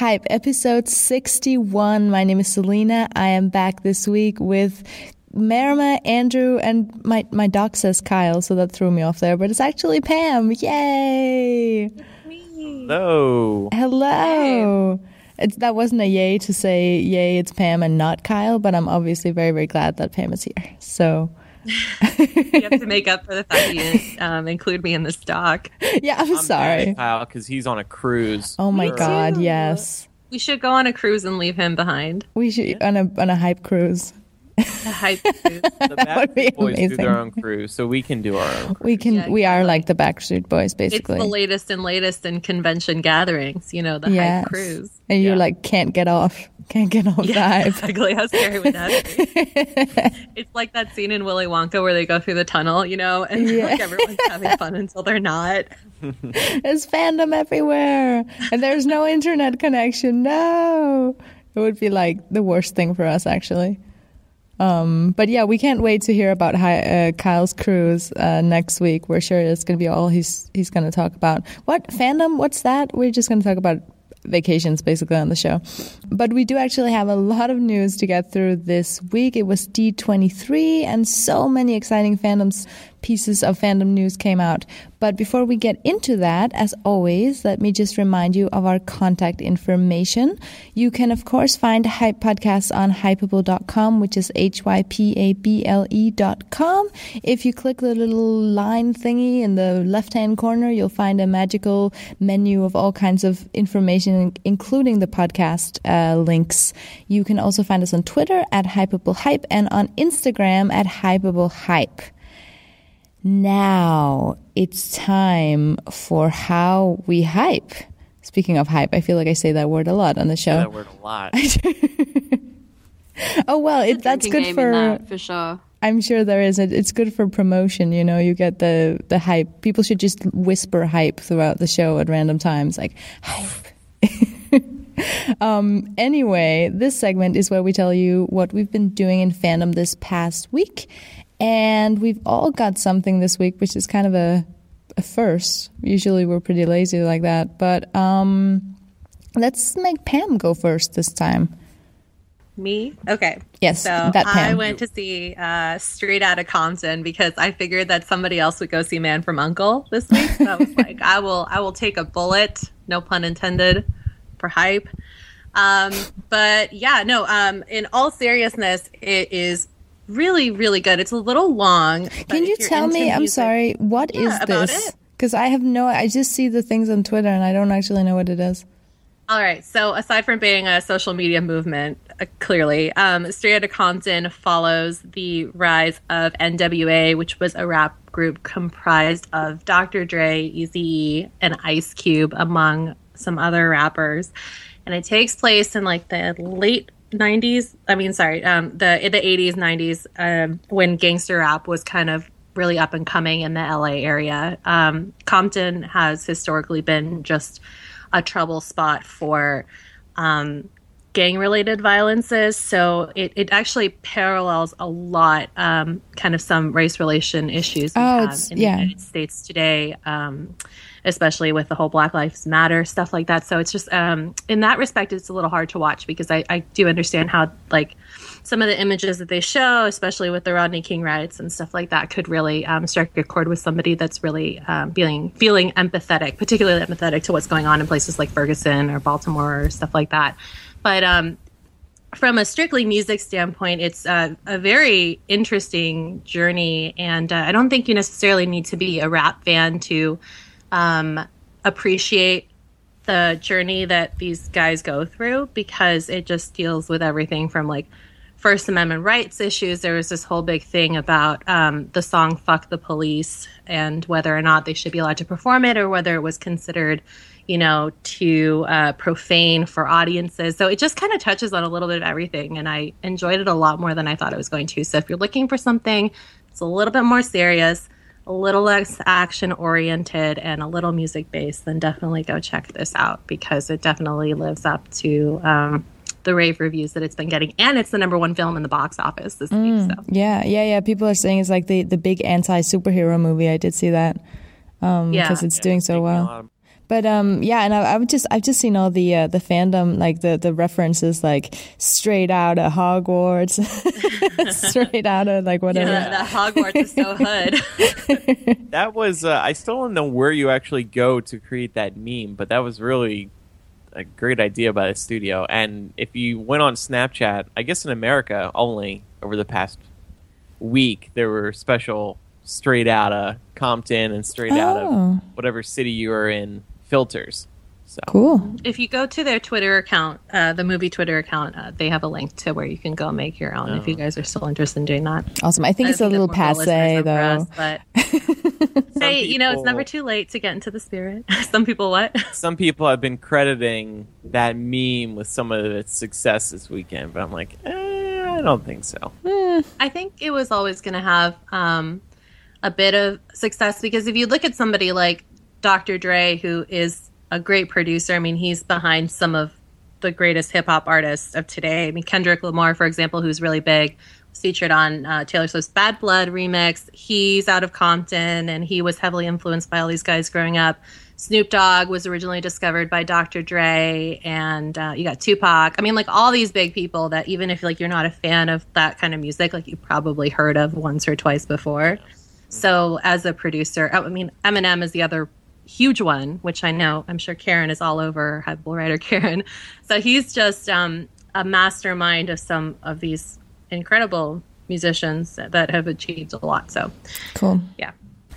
Hype, episode 61. My name is Selina. I am back this week with Marama, Andrew, and my, my dog says Kyle, so that threw me off there, but it's actually Pam. Yay! Hello. Hello. It's, that wasn't a yay to say, yay, it's Pam and not Kyle, but I'm obviously very, very glad that Pam is here. So. You have to make up for the fact that you didn't um, include me in this doc. Yeah, I'm, I'm sorry. Kyle because he's on a cruise. Oh my god, too. yes. We should go on a cruise and leave him behind. We should on a on a hype cruise. A hype cruise. The would be Backstreet Boys do their own cruise, so we can do our own. Cruise. We can Yeah, we are like the Backstreet Boys It's basically. the latest and latest in convention gatherings, you know, the Yes. hype cruise. And you Yeah. like can't get off. Can't get the Yeah, exactly. How scary would that be? it's like that scene in Willy Wonka where they go through the tunnel, you know, and Yeah. like everyone's having fun until they're not. There's fandom everywhere. And there's no internet connection. No. It would be like the worst thing for us actually. Um, but yeah, we can't wait to hear about hi, uh, Kyle's cruise uh, next week. We're sure it's going to be all he's he's going to talk about. What fandom? What's that? We're just going to talk about vacations basically on the show. But we do actually have a lot of news to get through this week. It was D23 and so many exciting fandoms pieces of fandom news came out. But before we get into that, as always, let me just remind you of our contact information. You can of course find Hype Podcasts on hypable.com, which is H Y P A B L E dot com. If you click the little line thingy in the left hand corner, you'll find a magical menu of all kinds of information, including the podcast uh, links. You can also find us on Twitter at Hypable Hype and on Instagram at Hypable Hype. Now it's time for how we hype. Speaking of hype, I feel like I say that word a lot on the Say show. that word a lot. Oh well, it, that's good game for. in that, for sure. I'm sure there is. It's good for promotion. You know, you get the the hype. People should just whisper hype throughout the show at random times, like hype. um, anyway, this segment is where we tell you what we've been doing in fandom this past week, and we've all got something this week, which is kind of a a first. Usually, we're pretty lazy like that, but um, let's make Pam go first this time. Me? Okay. Yes, So I went to see uh, Straight Outta Compton because I figured that somebody else would go see Man from Uncle this week. So I was like, I will, I will take a bullet, no pun intended, for hype. Um, but yeah, no. Um, in all seriousness, it is really, really good. It's a little long. Can you tell me? I'm sorry. What is Yeah, about this? Because I have no. I just see the things on Twitter, and I don't actually know what it is. All right. So aside from being a social media movement, uh, clearly, um, Straight Outta Compton follows the rise of NWA, which was a rap group comprised of Dr. Dre, Eazy-E, and Ice Cube, among some other rappers. And it takes place in like the late 90s. I mean, sorry, um, the the 80s, 90s, um, when gangster rap was kind of really up and coming in the LA area. Um, Compton has historically been just a trouble spot for um, gang related violences. So it, it actually parallels a lot, um, kind of some race relation issues Oh, in the. United States today, um, especially with the whole Black Lives Matter stuff like that. So it's just, um, in that respect, it's a little hard to watch because I, I do understand how, like, some of the images that they show, especially with the Rodney King riots and stuff like that, could really um, strike a chord with somebody that's really um, feeling feeling empathetic, particularly empathetic to what's going on in places like Ferguson or Baltimore or stuff like that. But um, from a strictly music standpoint, it's uh, a very interesting journey, and uh, I don't think you necessarily need to be a rap fan to um, appreciate the journey that these guys go through because it just deals with everything from like First Amendment rights issues. There was this whole big thing about um, the song "Fuck the Police" and whether or not they should be allowed to perform it, or whether it was considered, you know, too uh, profane for audiences. So it just kind of touches on a little bit of everything, and I enjoyed it a lot more than I thought it was going to. So if you're looking for something that's a little bit more serious, a little less action oriented, and a little music based, then definitely go check this out because it definitely lives up to. Um, the rave reviews that it's been getting, and it's the number one film in the box office this week. So Yeah, yeah, yeah. People are saying it's like the the big anti superhero movie. I did see that because yeah, it's doing so Taking a well. Lot of- But um, yeah, and I, I've just I've just seen all the uh, the fandom like the the references like straight out of Hogwarts, straight out of like whatever. Yeah, that Hogwarts is so hood. That was uh, I still don't know where you actually go to create that meme, but that was really a great idea by the studio. And if you went on Snapchat, I guess in America only over the past week, there were special straight out of Compton and straight out Oh. of whatever city you were in filters. So Cool. if you go to their Twitter account, uh, the movie Twitter account, uh, they have a link to where you can go make your own if you guys are still interested in doing that. Awesome. I think I it's a little that's more for passe though. us, but hey, you know, it's never too late to get into the spirit. Some people what? some people have been crediting that meme with some of its success this weekend, but I'm like, eh, I don't think so. I think it was always going to have um, a bit of success because if you look at somebody like Dr. Dre, who is a great producer, I mean, he's behind some of the greatest hip hop artists of today. I mean, Kendrick Lamar, for example, who's really big, was featured on uh, Taylor Swift's Bad Blood remix. He's out of Compton and he was heavily influenced by all these guys growing up. Snoop Dogg was originally discovered by Dr. Dre, and uh, you got Tupac. I mean, like all these big people that even if like you're not a fan of that kind of music, like you probably heard of once or twice before. So as a producer, I mean, Eminem is the other huge one, which I know I'm sure Karen is all over, Hypable writer Karen. So he's just um, a mastermind of some of these incredible musicians that, that have achieved a lot. So Cool. yeah.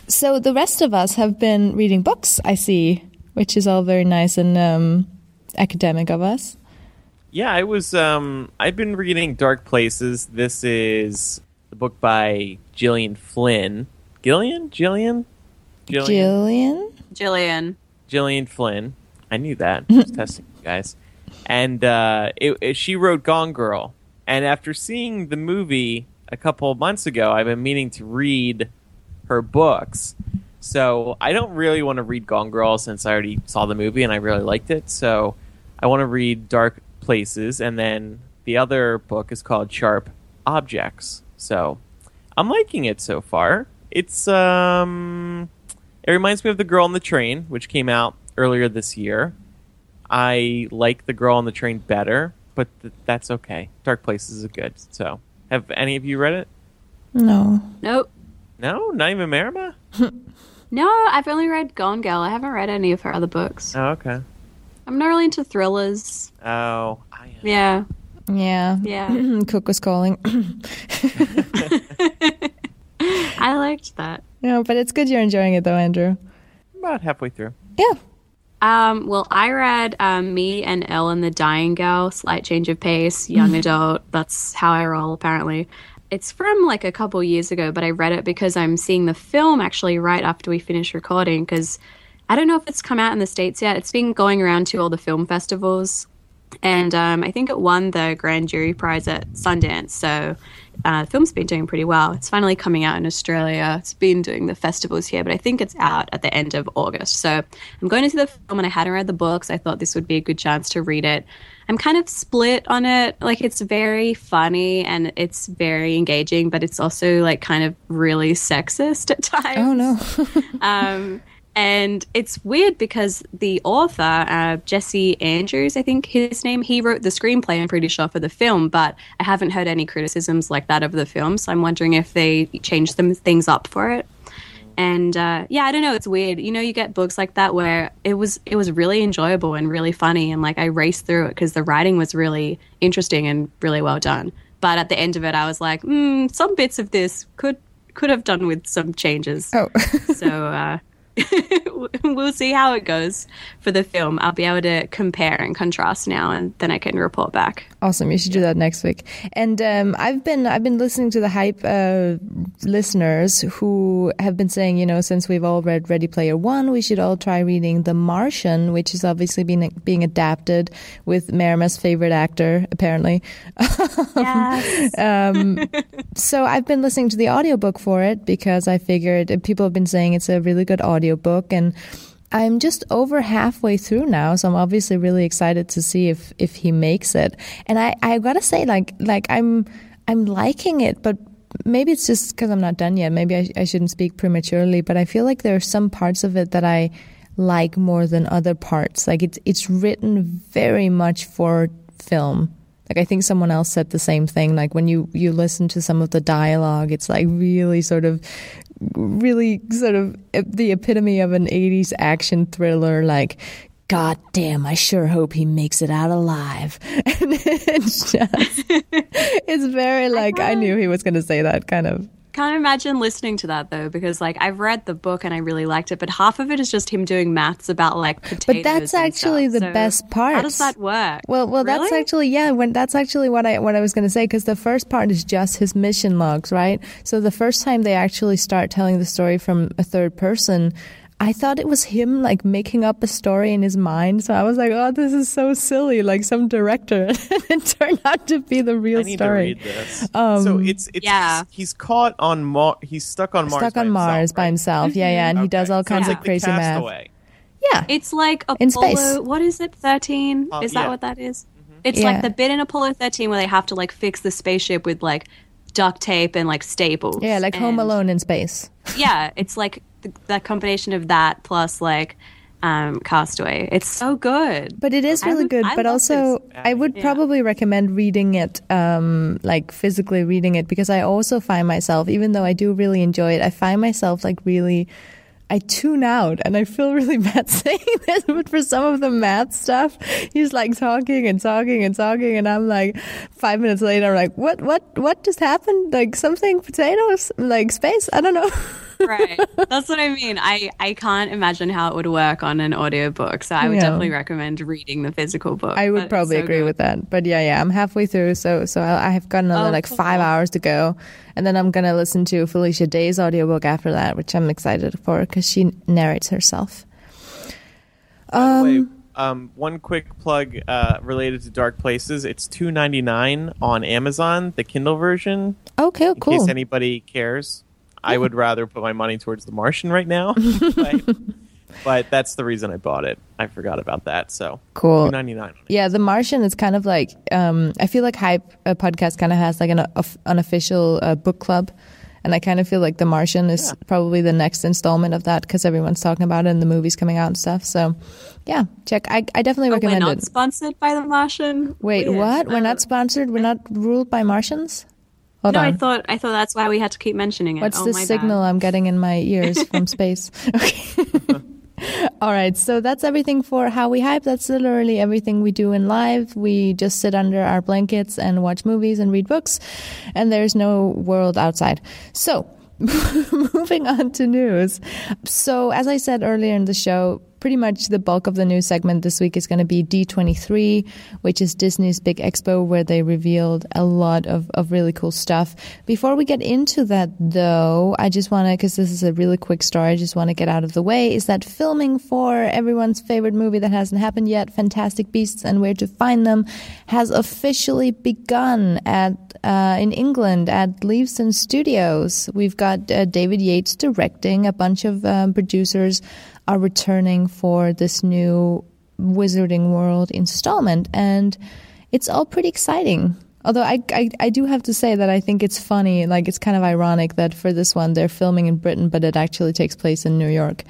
So the rest of us have been reading books, I see, which is all very nice and um, academic of us. Yeah, I was. Um, I've been reading Dark Places. This is the book by Gillian Flynn. Gillian? Gillian, Gillian, Jillian? Jillian. Flynn. I knew that. I was testing you guys. And uh, it, it- she wrote Gone Girl. And after seeing the movie a couple of months ago, I've been meaning to read her books. So I don't really want to read Gone Girl since I already saw the movie and I really liked it. So I want to read Dark Places. And then the other book is called Sharp Objects. So I'm liking it so far. It's um it reminds me of The Girl on the Train, which came out earlier this year. I like The Girl on the Train better, but th- that's okay. Dark Places is good. So, have any of you read it? No. Nope. No, not even Marama. No, I've only read Gone Girl. I haven't read any of her other books. Oh, okay. I'm not really into thrillers. Oh, I am. Yeah. Yeah. Yeah. Cook was calling. I liked that. No, but it's good you're enjoying it though, Andrew. about halfway through. Yeah. Um, well, I read um, Me and Earl and the Dying Girl, Slight Change of Pace, Young Adult. That's how I roll, apparently. It's from like a couple years ago, but I read it because I'm seeing the film actually right after we finish recording because I don't know if it's come out in the States yet. It's been going around to all the film festivals. And um, I think it won the Grand Jury Prize at Sundance. So uh, the film's been doing pretty well. It's finally coming out in Australia. It's been doing the festivals here, but I think it's out at the end of August. So I'm going to see the film, and I hadn't read the books. I thought this would be a good chance to read it. I'm kind of split on it. Like it's very funny and it's very engaging, but it's also like kind of really sexist at times. Oh no. Um, and it's weird because the author, uh, Jesse Andrews, I think his name, he wrote the screenplay, I'm pretty sure, for the film, but I haven't heard any criticisms like that of the film. So I'm wondering if they changed some things up for it. And uh, yeah, I don't know. It's weird. You know, you get books like that where it was it was really enjoyable and really funny, and like I raced through it because the writing was really interesting and really well done. But at the end of it, I was like, mm, some bits of this could could have done with some changes. Oh. so uh, we'll see how it goes for the film. I'll be able to compare and contrast now, and then I can report back. Awesome. You should do that next week. And um, I've been I've been listening to the hype uh, listeners who have been saying, you know, since we've all read Ready Player One, we should all try reading The Martian, which is obviously being being adapted with Marama's favorite actor, apparently. Yes. Um, so I've been listening to the audiobook for it because I figured people have been saying it's a really good audiobook and I'm just over halfway through now, so I'm obviously really excited to see if if he makes it. And I I gotta say, like like I'm I'm liking it, but maybe it's just because I'm not done yet. Maybe I, I shouldn't speak prematurely, but I feel like there are some parts of it that I like more than other parts. Like it's it's written very much for film. Like I think someone else said the same thing. Like when you you listen to some of the dialogue, it's like really sort of really sort of the epitome of an 80s action thriller like God damn, I sure hope he makes it out alive. And it's just, it's very like, I, knew he was going to say that kind of. Can't imagine listening to that though, because like I've read the book and I really liked it, but half of it is just him doing maths about like potatoes. But that's actually the so best part. How does that work? Well, well, really? that's actually yeah. When that's actually what I what I was going to say because the first part is just his mission logs, right? So the first time they actually start telling the story from a third person I thought it was him like making up a story in his mind. So I was like, oh, this is so silly, like some director. it turned out to be the real I need story. to read this. Um, so it's it's yeah. he's, he's caught on Mars. He's stuck on Mars. Stuck by on himself, Mars by right? himself. Yeah, yeah. And he does all kinds it's of like crazy math. Castaway. Yeah. It's like Apollo. In space. What is it? Thirteen? Uh, is that yeah. what that is? It's Yeah. like the bit in Apollo thirteen where they have to like fix the spaceship with like duct tape and like staples. Yeah, like Home Alone in space. Yeah, it's like the, the combination of that plus like um, Castaway. It's so good. But it is really would- good. I but also, this. I would Yeah. probably recommend reading it, um, like physically reading it, because I also find myself, even though I do really enjoy it, I find myself like really. I tune out and I feel really bad saying this, but for some of the math stuff, he's like talking and talking and talking, and I'm like, five minutes later, I'm like, what, what, what just happened? Like something potatoes, like space? I don't know. right. That's what I mean. I, I can't imagine how it would work on an audiobook. So I would Yeah. definitely recommend reading the physical book. I would probably so agree good. with that. But yeah, yeah, I'm halfway through, so so I I have got another Oh, like cool. five hours to go, and then I'm gonna listen to Felicia Day's audiobook after that, which I'm excited for because she narrates herself. By the way, um, one quick plug uh, related to Dark Places. It's two ninety nine on Amazon, the Kindle version. Okay, In cool. case anybody cares, I would rather put my money towards The Martian right now. but, but that's the reason I bought it. I forgot about that. So Cool. two ninety nine. Yeah, The Martian is kind of like um, I feel like Hype uh, podcast kind of has like an uh, unofficial uh, book club, and I kind of feel like The Martian is Yeah. probably the next installment of that because everyone's talking about it and the movie's coming out and stuff. So, yeah, check. I, I definitely But we're recommend not it. sponsored by The Martian. Wait, Weird. what? We're Uh, not sponsored. We're not ruled by Martians. Hold No, on. I thought I thought that's why we had to keep mentioning it. What's oh, the my bad. signal I'm getting in my ears from space? Okay. All right, so that's everything for how we hype. That's literally everything we do in live. We just sit under our blankets and watch movies and read books, and there's no world outside. So, moving on to news. So, as I said earlier in the show, pretty much the bulk of the news segment this week is going to be D23, which is Disney's big expo where they revealed a lot of, of really cool stuff. Before we get into that, though, I just want to, because this is a really quick story, I just want to get out of the way, is that filming for everyone's favorite movie that hasn't happened yet, Fantastic Beasts and Where to Find Them, has officially begun at uh, in England at Leavesden Studios. We've got uh, David Yates directing, a bunch of um, producers are returning for this new Wizarding World installment, and it's all pretty exciting. Although I, I, I do have to say that I think it's funny, like it's kind of ironic that for this one they're filming in Britain, but it actually takes place in New York.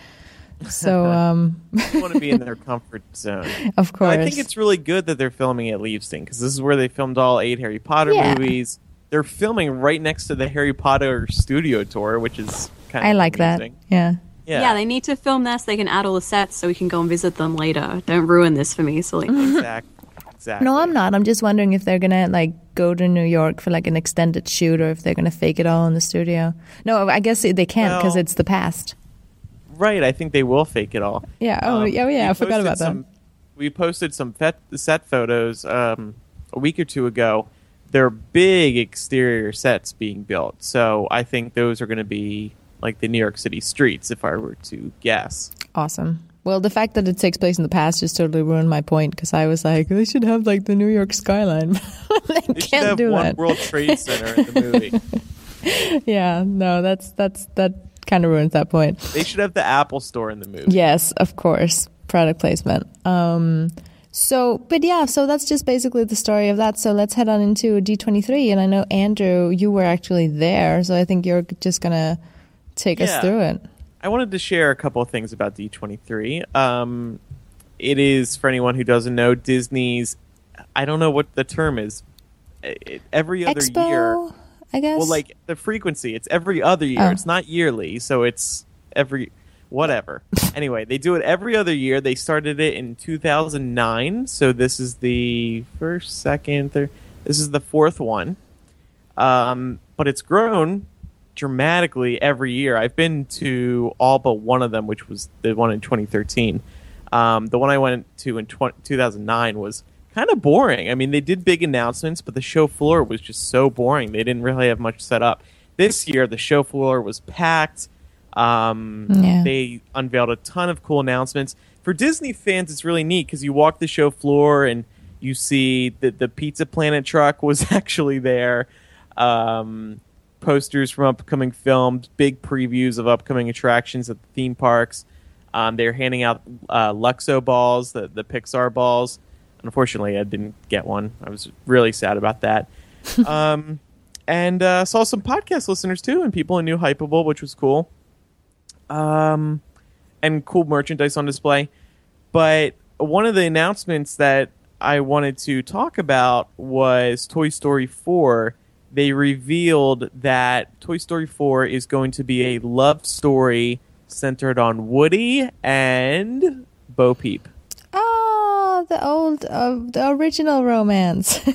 So, um, They want to be in their comfort zone. of But course, I think it's really good that they're filming at Leavesden because this is where they filmed all eight Harry Potter Yeah. movies. They're filming right next to the Harry Potter studio tour, which is kind of I like that. Yeah. Yeah, Yeah. they need to film this. They can add all the sets so we can go and visit them later. Don't ruin this for me, silly. exactly. Exactly. No, I'm not. I'm just wondering if they're gonna like go to New York for like an extended shoot, or if they're gonna fake it all in the studio. No, I guess they can't because Well- it's the past. Right, I think they will fake it all. Yeah. Oh, Um, yeah. oh, yeah. I forgot posted about that. We posted some fet- set photos um, a week or two ago. They're big exterior sets being built, so I think those are going to be like the New York City streets, if I were to guess. Awesome. Well, the fact that it takes place in the past just totally ruined my point because I was like, they should have like the New York skyline. they They can't have do one that. World Trade Center in the movie. Yeah. No, that's that's that kind of ruins that point. They should have the Apple Store in the movie. Yes, of course. Product placement. Um, so, but yeah, so that's just basically the story of that. So let's head on into D23. And I know, Andrew, you were actually there. So I think you're just going take us through it. I wanted to share a couple of things about D23. Um, it is for anyone who doesn't know Disney's. I don't know what the term is. It, every other Expo, year, I guess. well, like the frequency, it's every other year. Oh. It's not yearly, so it's every whatever. anyway, they do it every other year. They started it in 2009, so this is the first, second, third. This is the fourth one. Um, but it's grown dramatically every year. I've been to all but one of them, which was the one in 2013. Um, the one I went to in 20, 2009 was kind of boring. I mean, they did big announcements, but the show floor was just so boring. They didn't really have much set up. This year, the show floor was packed. Um, Yeah. They unveiled a ton of cool announcements. For Disney fans, it's really neat because you walk the show floor and you see that the Pizza Planet truck was actually there. Um, posters from upcoming films, big previews of upcoming attractions at the theme parks. Um, they're handing out uh, Luxo balls, the, the Pixar balls. Unfortunately, I didn't get one. I was really sad about that. um, and uh, saw some podcast listeners too, and people in New Hypable, which was cool. Um, and cool merchandise on display. But one of the announcements that I wanted to talk about was Toy Story 4. They revealed that Toy Story 4 is going to be a love story centered on Woody and Bo Peep. oh, the old, uh, the original romance.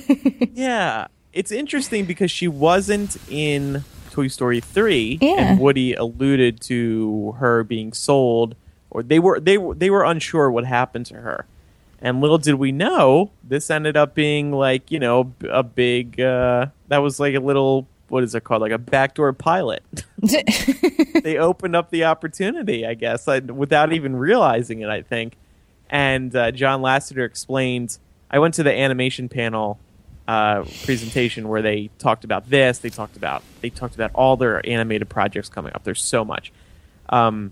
Yeah, it's interesting because she wasn't in Toy Story 3 Yeah. and Woody alluded to her being sold or they were they were they were unsure what happened to her. And little did we know, this ended up being like, you know, a big uh that was like a little what is it called? Like a backdoor pilot. they opened up the opportunity, I guess, without even realizing it, I think. And uh, John Lasseter explained. I went to the animation panel uh, presentation where they talked about this. They talked about they talked about all their animated projects coming up. There's so much. Um,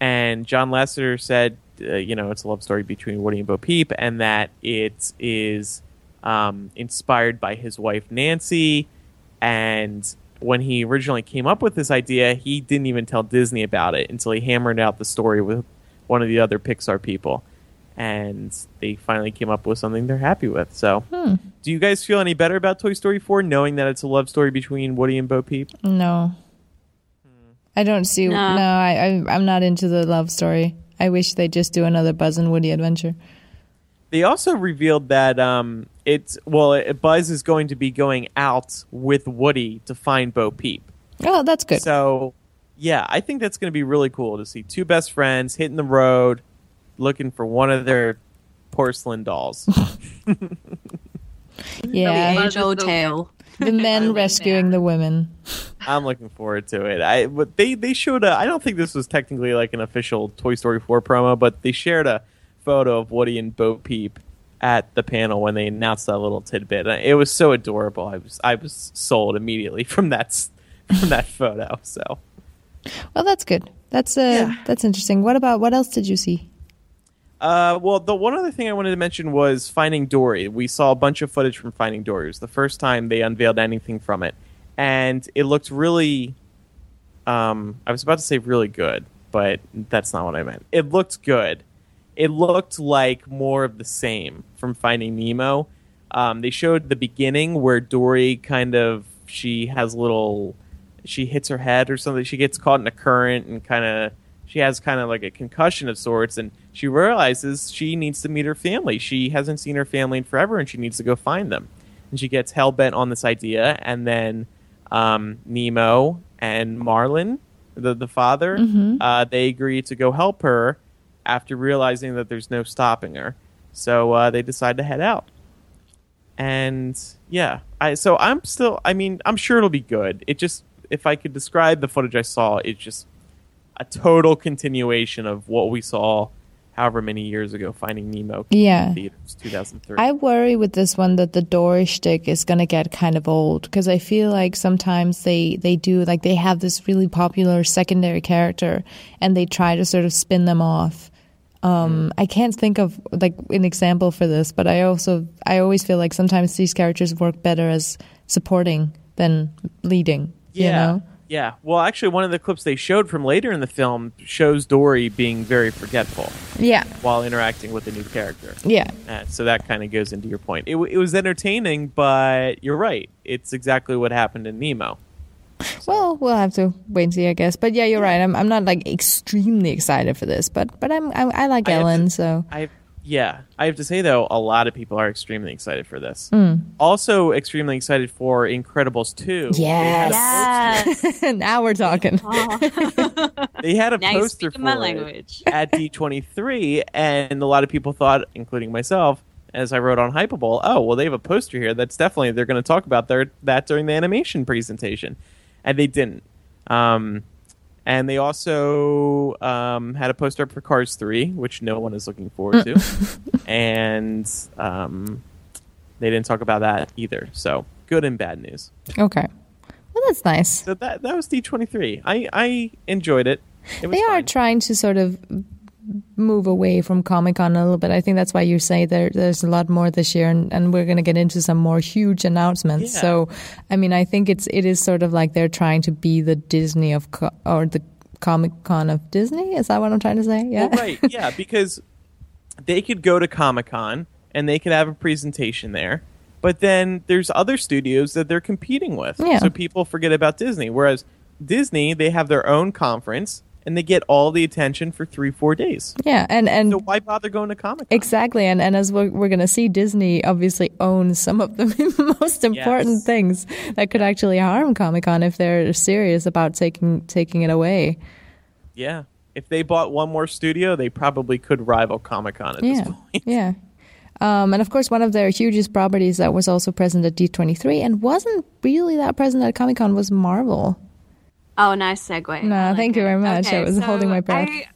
and John Lasseter said, uh, you know, it's a love story between Woody and Bo Peep, and that it is um, inspired by his wife Nancy. And when he originally came up with this idea, he didn't even tell Disney about it until he hammered out the story with one of the other Pixar people. And they finally came up with something they're happy with. So, do you guys feel any better about Toy Story 4 knowing that it's a love story between Woody and Bo Peep? no. I don't see. No, No. I, I, I'm not into the love story. I wish they'd just do another Buzz and Woody adventure. They also revealed that um, it's well, it, Buzz is going to be going out with Woody to find Bo Peep. Oh, that's good. So, yeah, I think that's going to be really cool to see two best friends hitting the road, looking for one of their porcelain dolls. yeah, Buzz Age is old the- men rescuing the women. I'm looking forward to it. I but they they showed a. I don't think this was technically like an official Toy Story 4 promo, but they shared a photo of Woody and Bo Peep at the panel when they announced that little tidbit. And It was so adorable. I was I was sold immediately from that from that photo. So. Well, that's good. That's uh, Yeah. that's interesting. What about what else did you see? Uh, well, the one other thing I wanted to mention was Finding Dory. We saw a bunch of footage from Finding Dory. It was the first time they unveiled anything from it, and it looked really. Um, I was about to say really good, but that's not what I meant. It looked good. It looked like more of the same from Finding Nemo. Um, they showed the beginning where Dory kind of she has little she hits her head or something. She gets caught in a current and kind of she has kind of like a concussion of sorts, and she realizes she needs to meet her family. She hasn't seen her family in forever, and she needs to go find them. And she gets hell bent on this idea, and then um, Nemo and Marlin, the the father, uh, they agree to go help her after realizing that there's no stopping her. So uh, they decide to head out and yeah i so i'm still i mean i'm sure it'll be good it just if i could describe the footage i saw it's just a total continuation of what we saw however many years ago finding nemo Yeah. theaters 2003 I worry with this one that the Dory shtick is gonna get kind of old because I feel like sometimes they they do like they have this really popular secondary character and they try to sort of spin them off. Um, I can't think of like an example for this, but I also I always feel like sometimes these characters work better as supporting than leading. You yeah know? Yeah. Well, actually, one of the clips they showed from later in the film shows Dory being very forgetful Yeah, while interacting with a new character. yeah, Uh, so that kind of goes into your point. It, w- it was entertaining, but you're right. It's exactly what happened in Nemo. Well, we'll have to wait and see, I guess. But yeah, you're right. I'm I'm not like extremely excited for this, but but I'm I, I like I have to- Ellen, so I yeah, I have to say though, a lot of people are extremely excited for this. Mm. Also, extremely excited for Incredibles two. Yes. Yes. now we're talking. They had a now you poster speak my for it language. at D23, and a lot of people thought, including myself, as I wrote on Hypable, oh well, they have a poster here. That's definitely they're going to talk about their that during the animation presentation, and they didn't. Um, and they also um, had a poster for Cars 3, which no one is looking forward to. and um, they didn't talk about that either. So, good and bad news. Okay. Well, that's nice. So, that, that was D23. I, I enjoyed it. It was They are trying to sort of move away from Comic Con a little bit. I think that's why you say there there's a lot more this year, and, and we're going to get into some more huge announcements. Yeah. So, I mean, I think it's it is sort of like they're trying to be the Disney of co- or the Comic Con of Disney. Is that what I'm trying to say? Yeah. Well, right, yeah, because they could go to Comic Con and they could have a presentation there, but then there's other studios that they're competing with. Yeah. So people forget about Disney. Whereas Disney, they have their own conference and they get all the attention for three, four days. yeah, and and So why bother going to Comic Con? Exactly, and and as we're, we're going to see, Disney obviously owns some of the most important Yes. things that could actually harm Comic Con if they're serious about taking taking it away. Yeah. If they bought one more studio, they probably could rival Comic Con at Yeah, this point. yeah. Um, and of course, one of their hugest properties that was also present at D23 and wasn't really that present at Comic Con was Marvel. Oh, nice segue. No, like thank you very much. I Okay, was holding my breath. I-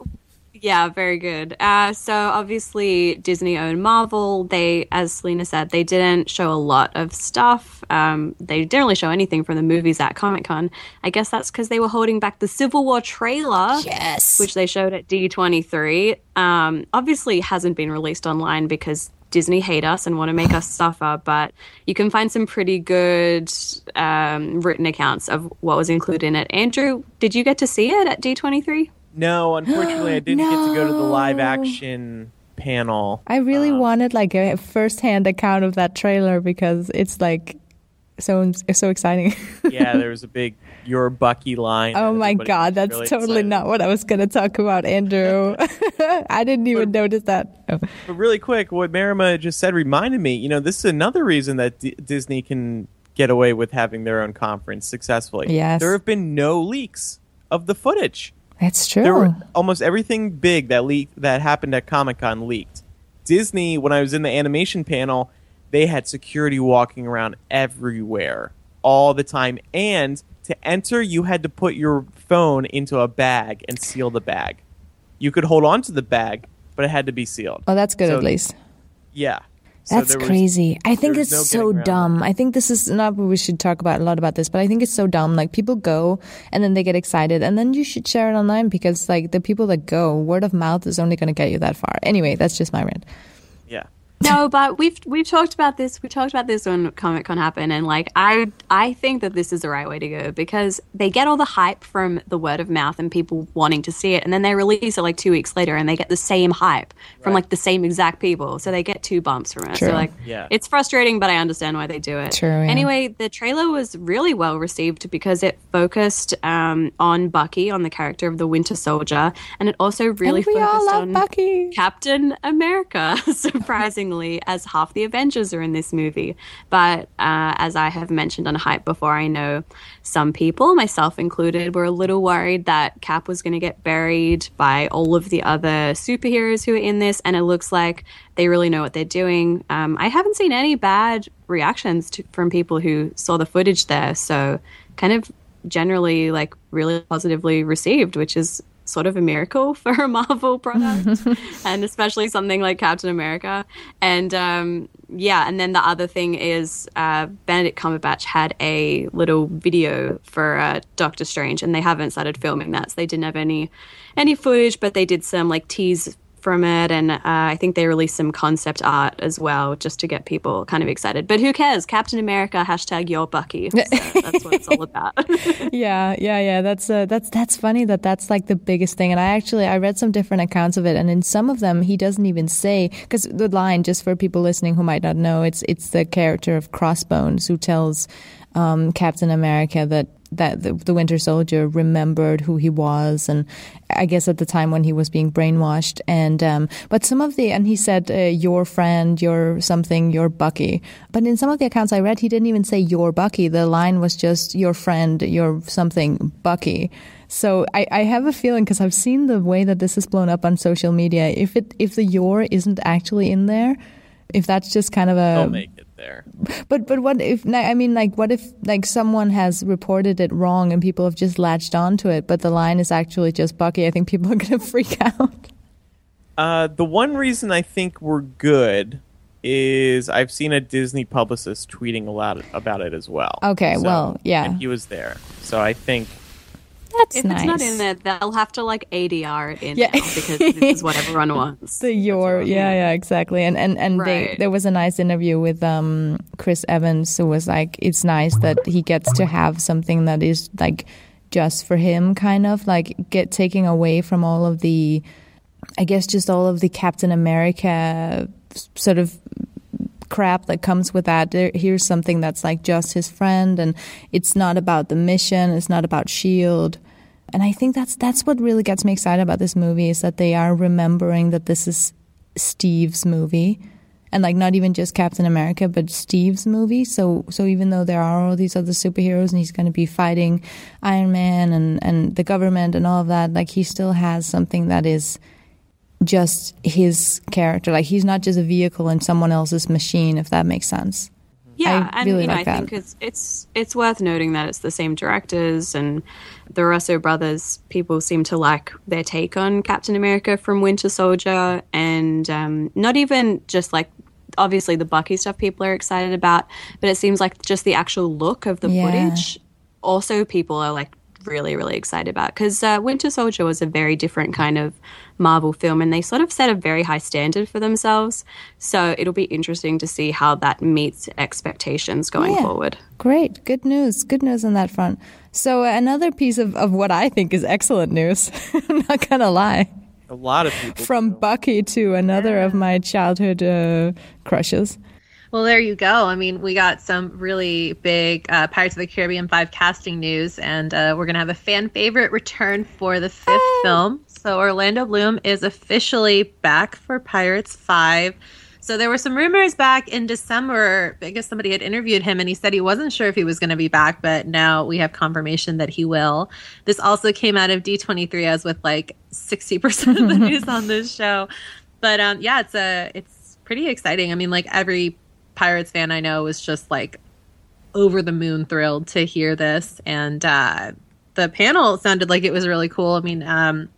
yeah, very good. Uh, so obviously, Disney owned Marvel. They, as Selina said, they didn't show a lot of stuff. Um, they didn't really show anything from the movies at Comic Con. I guess that's because they were holding back the Civil War trailer. Yes. which they showed at D23. Um, obviously, hasn't been released online because Disney hate us and want to make us suffer. But you can find some pretty good um, written accounts of what was included in it. Andrew, did you get to see it at D23? No, unfortunately, I didn't get to go to the live action panel. I really Um, wanted like a first-hand account of that trailer because it's like so so exciting. yeah, there was a big "Your Bucky" line. Oh my god, that's really totally excited. not what I was going to talk about, Andrew. I didn't even notice that. Oh. But really quick, what Marama just said reminded me. You know, this is another reason that D- Disney can get away with having their own conference successfully. Yes. there have been no leaks of the footage. That's true. Almost everything big that leaked that happened at Comic Con leaked. Disney, when I was in the animation panel, they had security walking around everywhere all the time, and to enter, you had to put your phone into a bag and seal the bag. You could hold on to the bag, but it had to be sealed. oh, that's good So- at least. Yeah. So That's was- crazy. I think it's no so dumb. I think this is not we should talk about a lot about this, but I think it's so dumb. Like people go and then they get excited and then you should share it online because like the people that go, word of mouth is only going to get you that far. Anyway, that's just my rant. Yeah. No, but we've we've talked about this. We talked about this when Comic Con happened, and like I I think that this is the right way to go because they get all the hype from the word of mouth and people wanting to see it, and then they release it like two weeks later, and they get the same hype from Right. like the same exact people, so they get two bumps from it. True. So like, Yeah. it's frustrating, but I understand why they do it. True, yeah. Anyway, the trailer was really well received because it focused um, on Bucky, on the character of the Winter Soldier, and it also really and we all focused love on Bucky. Captain America, surprisingly, as half the Avengers are in this movie. But uh, as I have mentioned on Hype before, I know some people, myself included, were a little worried that Cap was going to get buried by all of the other superheroes who are in this, and it looks like they really know what they're doing. Um, I haven't seen any bad reactions to, from people who saw the footage there, so kind of generally like really positively received, which is sort of a miracle for a Marvel product, and especially something like Captain America. And um, yeah, and then the other thing is uh, Benedict Cumberbatch had a little video for uh, Doctor Strange, and they haven't started filming that, so they didn't have any any footage, but they did some like tease from it, and uh, I think they released some concept art as well, just to get people kind of excited. But who cares? Captain America hashtag Your Bucky. So that's what it's all about. yeah, yeah, yeah. That's uh, that's that's funny that that's like the biggest thing. And I actually I read some different accounts of it, and in some of them he doesn't even say because the line just for people listening who might not know, it's it's the character of Crossbones who tells um, Captain America that that the, the, Winter Soldier remembered who he was, and I guess at the time when he was being brainwashed. And um, but some of the and he said uh, your friend, your something, your Bucky. But in some of the accounts I read, he didn't even say your Bucky. The line was just your friend, your something, Bucky. So I, I have a feeling because I've seen the way that this is blown up on social media. If it if the your isn't actually in there, if that's just kind of a there. But but what if I mean like what if like someone has reported it wrong and people have just latched onto it, but the line is actually just Bucky? I think people are going to freak out. Uh, the one reason I think we're good is I've seen a Disney publicist tweeting a lot about it as well. Okay, so, well, yeah, and he was there, so I think that's if nice. it's not in there, they'll have to like ADR it in yeah. because this is what everyone wants. The your, yeah, yeah, exactly. And and and right. they, there was a nice interview with um, Chris Evans who was like, it's nice that he gets to have something that is like just for him, kind of like get taking away from all of the, I guess, just all of the Captain America sort of crap that comes with that. Here's something that's like just his friend, and it's not about the mission. It's not about Shield. And I think that's that's what really gets me excited about this movie is that they are remembering that this is Steve's movie, and like not even just Captain America, but Steve's movie. So so even though there are all these other superheroes and he's going to be fighting Iron Man and and the government and all of that, like he still has something that is just his character. Like he's not just a vehicle in someone else's machine, if that makes sense. Yeah, I and really you know, like I that. think it's it's it's worth noting that it's the same directors and the Russo brothers. People seem to like their take on Captain America from Winter Soldier, and um, not even just like obviously the Bucky stuff people are excited about, but it seems like just the actual look of the Yeah. footage. Also, people are like really really excited about because uh, Winter Soldier was a very different kind of Marvel film, and they sort of set a very high standard for themselves. So it'll be interesting to see how that meets expectations going Yeah. forward. Great, good news, good news on that front. So uh, another piece of, of what I think is excellent news. I'm not gonna lie. a lot of people From do. Bucky to another of my childhood uh, crushes. Well, there you go. I mean, we got some really big uh, Pirates of the Caribbean 5 casting news, and uh, we're going to have a fan favorite return for the fifth film. So, Orlando Bloom is officially back for Pirates 5. So, there were some rumors back in December. I guess somebody had interviewed him, and he said he wasn't sure if he was going to be back, but now we have confirmation that he will. This also came out of D23 as with like 60% of the news on this show. But um, yeah, it's a it's pretty exciting. I mean, like every Pirates fan I know was just like over the moon thrilled to hear this, and uh, the panel sounded like it was really cool. I mean, um,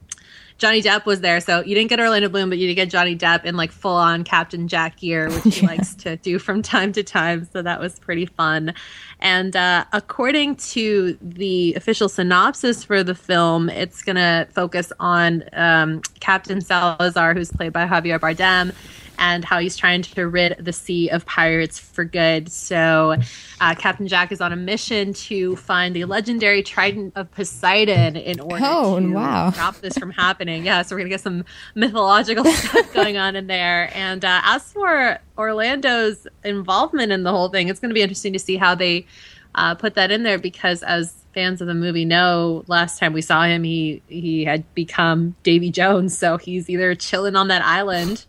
Johnny Depp was there, so you didn't get Orlando Bloom, but you did get Johnny Depp in like full on Captain Jack gear, which he likes to do from time to time. So that was pretty fun. And uh, according to the official synopsis for the film, it's going to focus on um, Captain Salazar, who's played by Javier Bardem, and how he's trying to rid the sea of pirates for good. So, uh, Captain Jack is on a mission to find the legendary Trident of Poseidon in order Oh, to wow. stop this from happening. Yeah, so we're gonna get some mythological stuff going on in there. And uh, as for Orlando's involvement in the whole thing, it's gonna be interesting to see how they uh, put that in there because as fans of the movie know, last time we saw him, he he had become Davy Jones, so he's either chilling on that island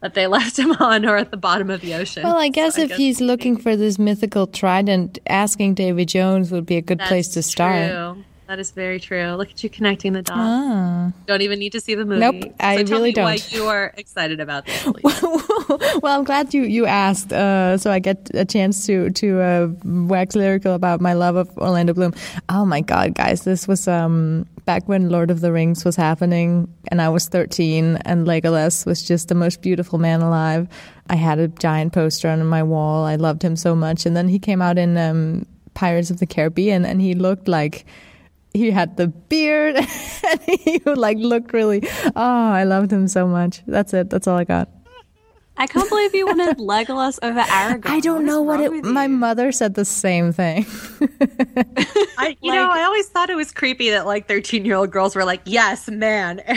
that they left him on or at the bottom of the ocean. Well, I guess So if he's looking for this mythical trident, asking David Jones would be a good place to That's start. True. That is very true. Look at you connecting the dots. Ah. Don't even need to see the movie. Nope, I so tell really me Why don't. you are excited about this? Well, I'm glad you you asked, uh, so I get a chance to to uh, wax lyrical about my love of Orlando Bloom. Oh my God, guys, this was um, back when Lord of the Rings was happening, and I was 13, and Legolas was just the most beautiful man alive. I had a giant poster on my wall. I loved him so much, and then he came out in um, Pirates of the Caribbean, and he looked like he had the beard and he like looked really oh i loved him so much that's it that's all i got I can't believe you wanted Legolas over Aragorn. i don't know what wrong it my you? mother said the same thing I, you know, I always thought it was creepy that like 13 year old girls were like, yes, man.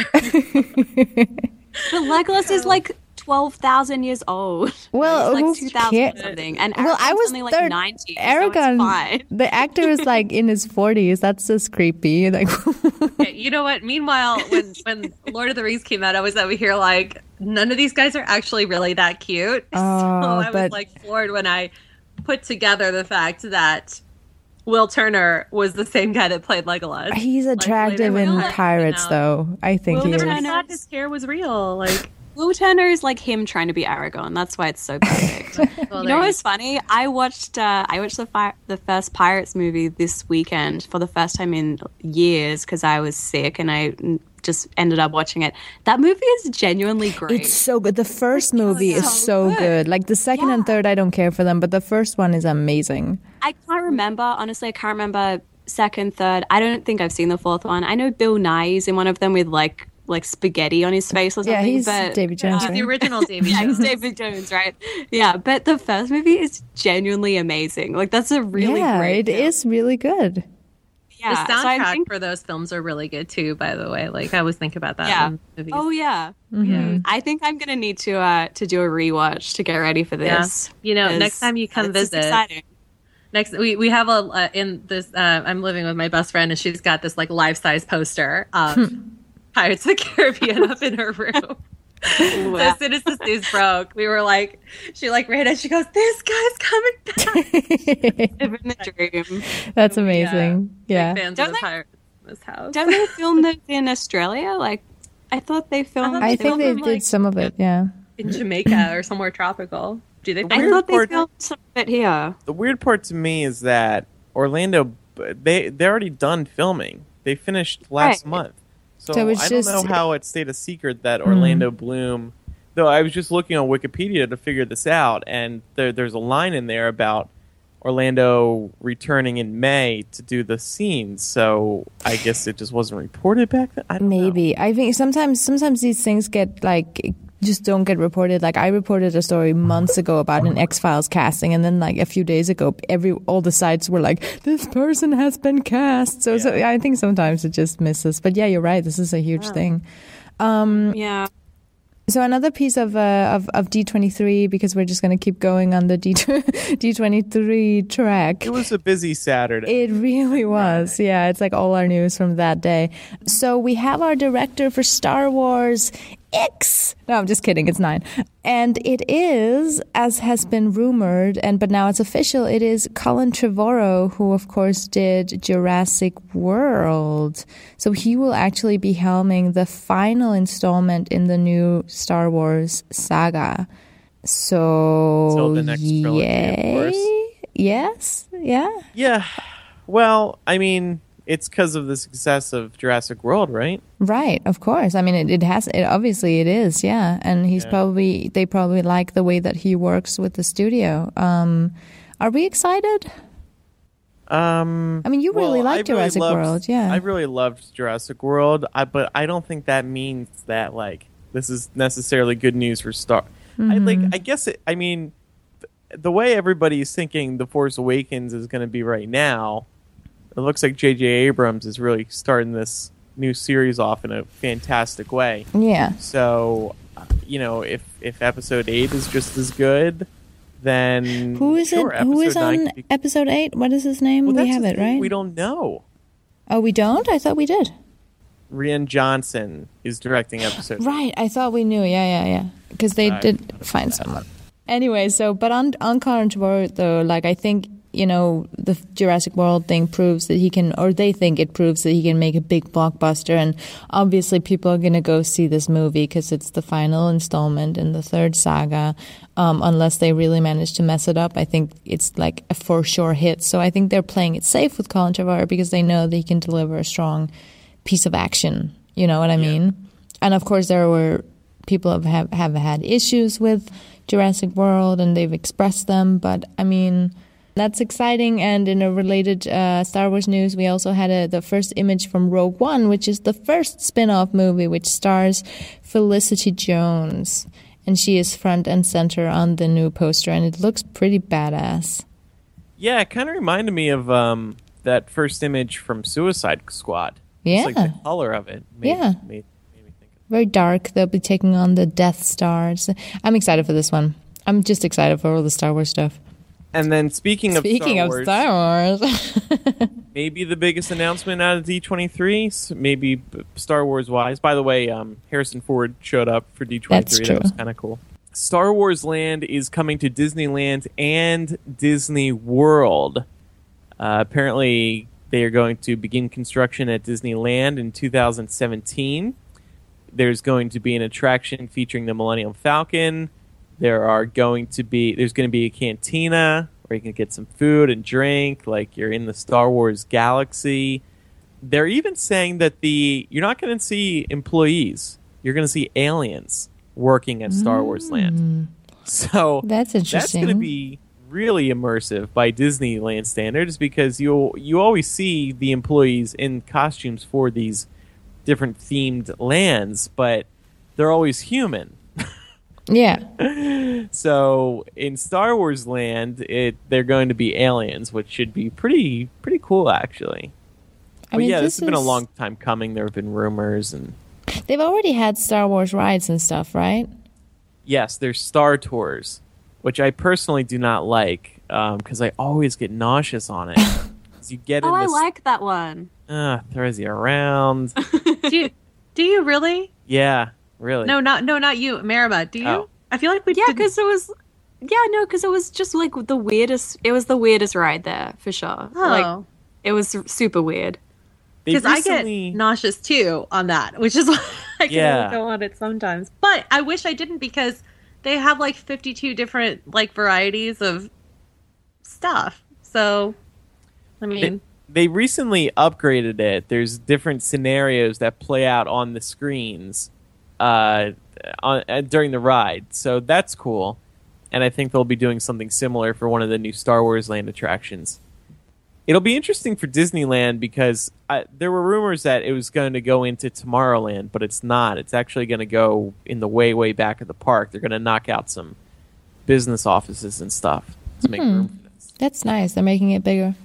But Legolas is like twelve thousand years old. Well, He's who like two thousand something, and well i was only like third ninety. Aragorn so it's fine. the actor is like in his 40s that's just creepy like you know what? Meanwhile, when when Lord of the Rings came out, I was over here like, none of these guys are actually really that cute. so I was like floored when I put together the fact that Will Turner was the same guy that played Legolas. he's attractive later in when pirates found out- though i think Well, he the is thought his hair was real. Like, Will Turner is like him trying to be Aragorn. That's why it's so perfect. well, you know what's funny? I watched uh, I watched the fi- the first Pirates movie this weekend for the first time in years because I was sick and I just ended up watching it. That movie is genuinely great. It's so good. The first movie is so so good. good. Like the second and third, I don't care for them, but the first one is amazing. I can't remember honestly. I can't remember second, third. I don't think I've seen the fourth one. I know Bill Nighy is in one of them with like like spaghetti on his face or something. Uh, yeah, he's but, David Jones. He's right? the original Davy Yeah, Jones. he's David Jones, right? Yeah, but the first movie is genuinely amazing. Like that's a really yeah, great. it film. is really good. Yeah, the so soundtrack think- for those films are really good too. By the way, like I always think about that. Yeah. in. Oh yeah. Mm-hmm. I think I'm gonna need to uh to do a rewatch to get ready for Yeah. this. You know, next time you come it's visit, exciting. next we, we have a uh, in this. Uh, I'm living with my best friend, and she's got this like life size poster of Pirates of the Caribbean up in her room. So as soon as this news broke, we were like, she like ran and she goes, "This guy's coming back." Living the dream. That's amazing. Yeah. Big fans Don't of the they- Pirates in this house. Don't they film those in Australia? Like, I thought they uh-huh. filmed. I they think they did like- some of it. Yeah. in Jamaica or somewhere tropical. Do they? I Weird thought they filmed some of it here. The weird part to me is that Orlando, they they're already done filming. They finished last Right. month, so, So I don't know how it stayed a secret that mm. Orlando Bloom. Though I was just looking on Wikipedia to figure this out, and there, there's a line in there about Orlando returning in May to do the scenes. So I guess it just wasn't reported back then. I don't know. Maybe. I think sometimes sometimes these things get like just don't get reported. Like I reported a story months ago about an X Files casting, and then like a few days ago, every all the sites were like, "This person has been cast." So, so I think sometimes it just misses. But yeah, you're right. This is a huge thing. Um, Yeah. So another piece of uh, of of D23 because we're just going to keep going on the D D23 track. It was a busy Saturday. It really was. Yeah, it's like all our news from that day. So we have our director for Star Wars X. No, I'm just kidding. It's nine. And it is, as has been rumored, and but now it's official, it is Colin Trevorrow, who of course did Jurassic World. So he will actually be helming the final installment in the new Star Wars saga. So Till the next trilogy, of course. yay. Yes. Yeah. yeah. Well, I mean, it's because of the success of Jurassic World, right? Right, of course. I mean, it, it has. It obviously it is. Yeah, and he's probably they probably like the way that he works with the studio. Um, are we excited? Um, I mean, you really well, I like Jurassic loved- World, yeah. I really loved Jurassic World, I, but I don't think that means that like this is necessarily good news for Star. I like. Mm-hmm. I guess it. I mean, th- the way everybody's thinking the Force Awakens is going to be right now, it looks like J.J. Abrams is really starting this new series off in a fantastic way. Yeah, So, uh, you know, if if Episode Eight is just as good, then who is sure, it? Who is on be- episode eight? What is his name? Well, we have it, right? We don't know. oh, we don't. I thought we did. Rian Johnson is directing episode. Right, I thought we knew. Yeah, yeah, yeah. Because they I- did find someone. Anyway, so but on on Colin Trevorrow though, like I think you know the Jurassic World thing proves that he can, or they think it proves that he can make a big blockbuster, and obviously people are gonna go see this movie because it's the final installment in the third saga. Um, unless they really manage to mess it up, I think it's like a for sure hit. So I think they're playing it safe with Colin Trevorrow because they know that he can deliver a strong piece of action. You know what I mean? And of course, there were people have, have have had issues with Jurassic World, and they've expressed them. But I mean, That's exciting. And in a related uh, Star Wars news, we also had a, the first image from Rogue One, which is the first spin off movie which stars Felicity Jones. And she is front and center on the new poster, and it looks pretty badass. Yeah, it kind of reminded me of um, that first image from Suicide Squad. Yeah. It's like the color of it. Made, Yeah. Made, made me think of Very dark. They'll be taking on the Death Stars. I'm excited for this one. I'm just excited for all the Star Wars stuff. And then speaking of Speaking Star of Wars, Star Wars, maybe the biggest announcement out of D23, maybe Star Wars wise. By the way, um, Harrison Ford showed up for D23. That's true. That was kind of cool. Star Wars Land is coming to Disneyland and Disney World. Uh, apparently, they are going to begin construction at Disneyland in 2017. There's going to be an attraction featuring the Millennium Falcon. There are going to be there's going to be a cantina where you can get some food and drink, like you're in the Star Wars galaxy. They're even saying that the you're not going to see employees. You're going to see aliens working at Star Wars Land. Mm. So that's interesting. that's going to be really immersive by Disneyland standards because you you always see the employees in costumes for these different themed lands, but they're always human. Yeah. So in Star Wars Land, it they're going to be aliens, which should be pretty pretty cool actually. I But mean, yeah, this, this has been a long time coming. There have been rumors and They've already had Star Wars rides and stuff, right? yes, there's Star Tours, which I personally do not like because I always get nauseous on it. you get Oh, in I this, like that one. uh, throws you around. do you, do you really? yeah, really. No, not no, not you, Marama. Do you? Oh. I feel like we Yeah, didn't- because it was. Yeah, no, because it was just like the weirdest. It was the weirdest ride there for sure. Oh. Like Oh, it was super weird. They because I get recently- nauseous too on that, which is why I can Yeah. only go on it sometimes. But I wish I didn't because they have like fifty-two different like varieties of stuff. So, I mean, they recently upgraded it. There's different scenarios that play out on the screens uh, on, uh, during the ride, so that's cool. And I think they'll be doing something similar for one of the new Star Wars Land attractions. It'll be interesting for Disneyland because uh, there were rumors that it was going to go into Tomorrowland, but it's not. It's actually going to go in the way, way back of the park. They're going to knock out some business offices and stuff to make room for this. That's nice. They're making it bigger.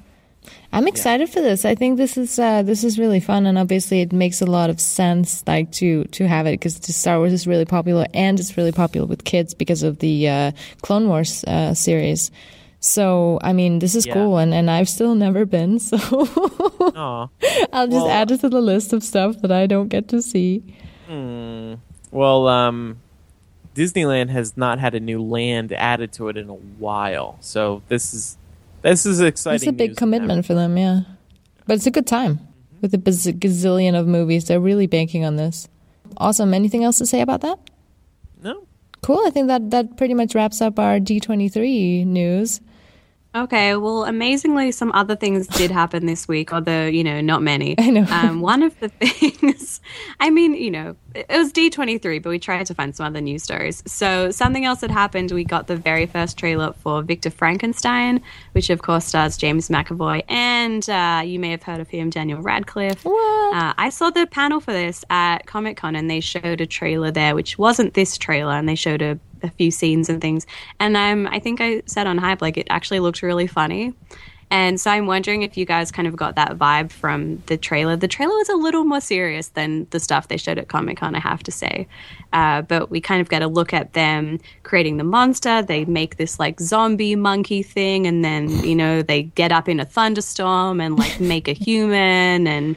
I'm excited for this. I think this is uh, this is really fun, and obviously it makes a lot of sense, like to to have it because Star Wars is really popular, and it's really popular with kids because of the uh, Clone Wars uh, series. So I mean, this is Yeah. cool, and, and I've still never been, so I'll just Well- add it to the list of stuff that I don't get to see. Well, um, Disneyland has not had a new land added to it in a while, so this is this is exciting. It's a big news for commitment for them, yeah. But it's a good time with a bazillion gazillion of movies. They're really banking on this. Awesome. Anything else to say about that? No, Cool. I think that that pretty much wraps up our D23 news. Okay, well, amazingly, some other things did happen this week, although, you know, not many. I know. Um, one of the things, I mean, you know, it was D23, but we tried to find some other news stories. So, something else that happened, we got the very first trailer for Victor Frankenstein, which, of course, stars James McAvoy, and uh, you may have heard of him, Daniel Radcliffe. What? Uh, I saw the panel for this at Comic Con, and they showed a trailer there, which wasn't this trailer, and they showed a, a few scenes and things. And um, I think I said on Hype, like, it actually looked really funny. And so I'm wondering if you guys kind of got that vibe from the trailer. The trailer was a little more serious than the stuff they showed at Comic Con, I have to say. Uh, but we kind of get a look at them creating the monster. They make this like zombie monkey thing, and then, you know, they get up in a thunderstorm and like make a human and.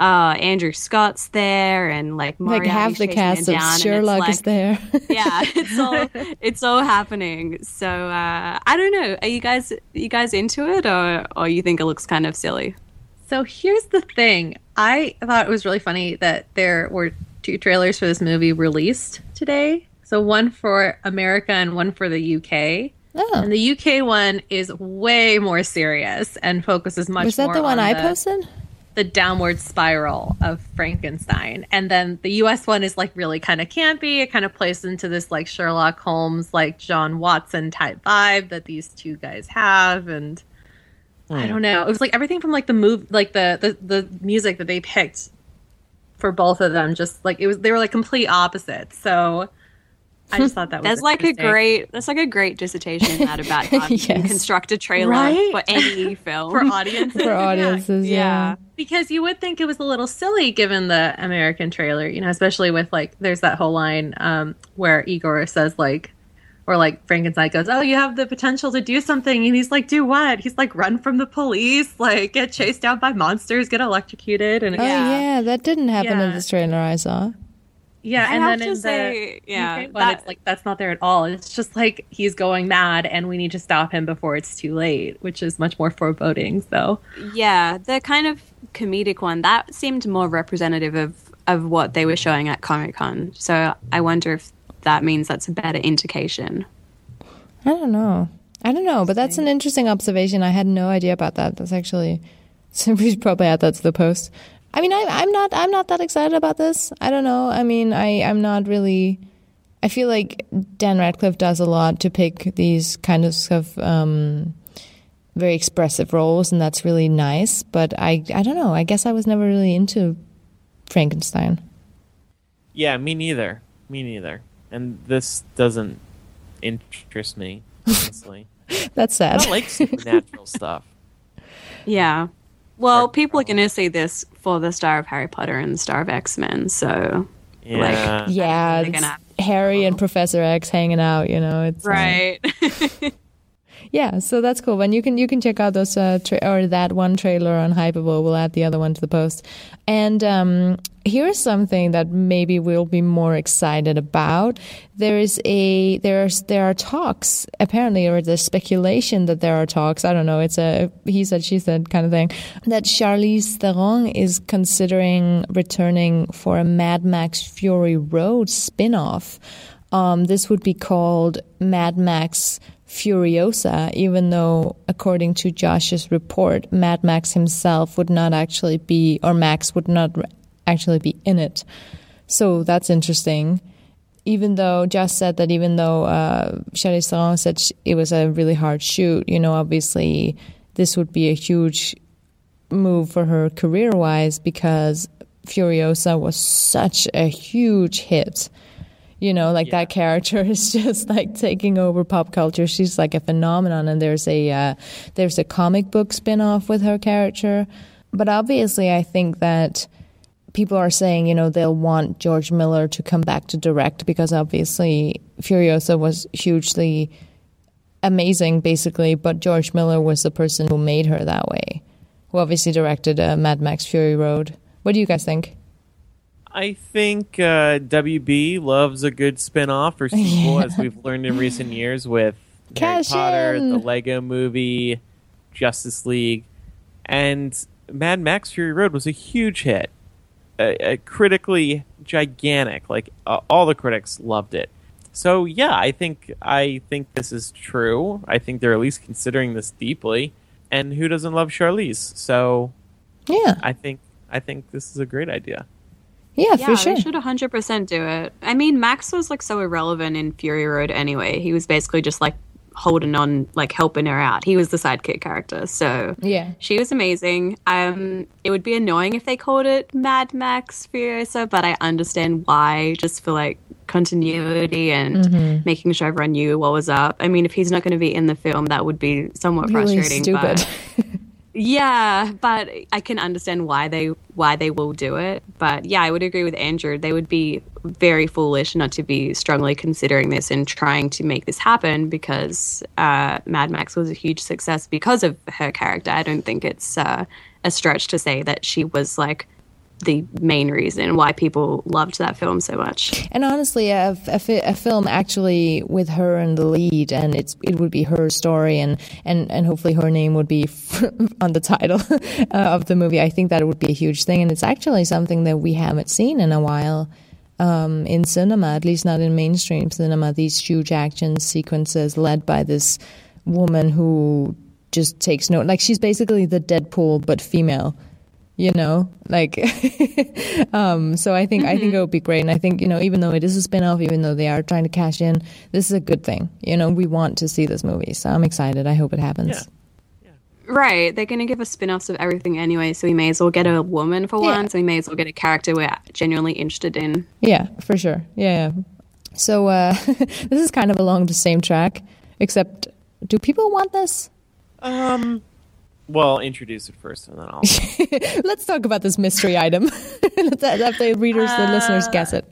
Uh, Andrew Scott's there, and like like Moriarty's half the cast of down, and it's Sherlock is there. yeah it's all it's all happening so uh i don't know are you guys you guys into it or or you think it looks kind of silly So here's the thing. I thought it was really funny that there were two trailers for this movie released today. So one for America and one for the UK. oh. And the UK one is way more serious and focuses much Was that more the one on I the, posted? The downward spiral of Frankenstein. And then the US one is like really kind of campy. It kind of plays into this like Sherlock Holmes, like John Watson type vibe that these two guys have. And I hmm. don't know. It was like everything from like the move, like the, the the music that they picked for both of them. Just like it was, they were like complete opposites. So I just thought that was That's like a great. That's like a great dissertation in that about how you can construct a trailer Right? for any film. for audiences. For Yeah. audiences, yeah. yeah. because you would think it was a little silly given the American trailer, you know, especially with like there's that whole line um, where Igor says like, or like Frankenstein goes, "Oh, you have the potential to do something," and he's like, "Do what?" He's like, "Run from the police, like get chased down by monsters, get electrocuted," and Oh Yeah. yeah, that didn't happen in Yeah. this trailer I saw. Yeah, I and have then to in say, the yeah, UK one, that- it's like that's not there at all. It's just like he's going mad, and we need to stop him before it's too late, which is much more foreboding. So Yeah, the kind of comedic one that seemed more representative of of what they were showing at Comic Con. So I wonder if that means that's a better indication. I don't know. I don't know, but that's an interesting observation. I had no idea about that. That's actually so we should probably add that to the post. I mean, I, I'm not. I'm not that excited about this. I don't know. I mean, I I'm not really. I feel like Dan Radcliffe does a lot to pick these kind of um, very expressive roles, and that's really nice. But I I don't know. I guess I was never really into Frankenstein. Yeah, me neither. Me neither. And this doesn't interest me, honestly. That's sad. I don't like supernatural stuff. Yeah. Well, Or- people are going to see this for the star of Harry Potter and the star of X Men. So Yeah. yeah, gonna- Harry and Professor X hanging out. You know, it's right. Yeah, so that's cool. And you can you can check out those uh, tra- or that one trailer on Hypable. We'll add the other one to the post. And um, here's something that maybe we'll be more excited about. There is a there's there are talks apparently, or there's speculation that there are talks. I don't know. It's a he said she said kind of thing that Charlize Theron is considering returning for a Mad Max Fury Road spin-off. Um, this would be called Mad Max Furiosa, even though, according to Josh's report, Mad Max himself would not actually be, or Max would not actually be in it. So that's interesting. Even though Josh said that, even though uh, Charlize Theron said it was a really hard shoot, you know, obviously this would be a huge move for her career wise because Furiosa was such a huge hit. You know, like Yeah. that character is just like taking over pop culture. She's like a phenomenon, and there's a uh, there's a comic book spin off with her character. But obviously, I think that people are saying, you know, they'll want George Miller to come back to direct because obviously Furiosa was hugely amazing, basically. But George Miller was the person who made her that way, who obviously directed uh, Mad Max Fury Road. What do you guys think? I think uh, WB loves a good spin-off or sequel, as we've learned in recent years with Harry Cash Potter, in. the Lego Movie, Justice League, and Mad Max Fury Road was a huge hit, a, a critically gigantic. Like uh, all the critics loved it. So yeah, I think I think this is true. I think they're at least considering this deeply. And who doesn't love Charlize? So Yeah, I think I think this is a great idea. Yeah, yeah, for sure. they should 100% do it. I mean, Max was like so irrelevant in Fury Road anyway. He was basically just like holding on, like helping her out. He was the sidekick character. So Yeah. she was amazing. Um, it would be annoying if they called it Mad Max Furiosa, but I understand why, just for like continuity and making sure everyone knew what was up. I mean, if he's not going to be in the film, that would be somewhat Really frustrating. stupid. but- yeah, but I can understand why they why they will do it. But yeah, I would agree with Andrew. They would be very foolish not to be strongly considering this and trying to make this happen because uh, Mad Max was a huge success because of her character. I don't think it's uh, a stretch to say that she was like the main reason why people loved that film so much. And honestly, a, a, a film actually with her in the lead, and it's it would be her story, and and and hopefully her name would be on the title uh, of the movie. I think that it would be a huge thing, and it's actually something that we haven't seen in a while um, in cinema, at least not in mainstream cinema. These huge action sequences led by this woman who just takes note, like she's basically the Deadpool but female you know like um so i think i think it would be great and i think you know even though it is a spin-off even though they are trying to cash in this is a good thing you know we want to see this movie so i'm excited i hope it happens Yeah. Right, they're going to give us spin-offs of everything anyway, so we may as well get a woman for Yeah. one. So we may as well get a character we're genuinely interested in. Yeah, for sure. Yeah. yeah. So uh, this is kind of along the same track, except do people want this? Um, well, introduce it first, and then I'll. Let's talk about this mystery item. Let's let the readers, the listeners guess it.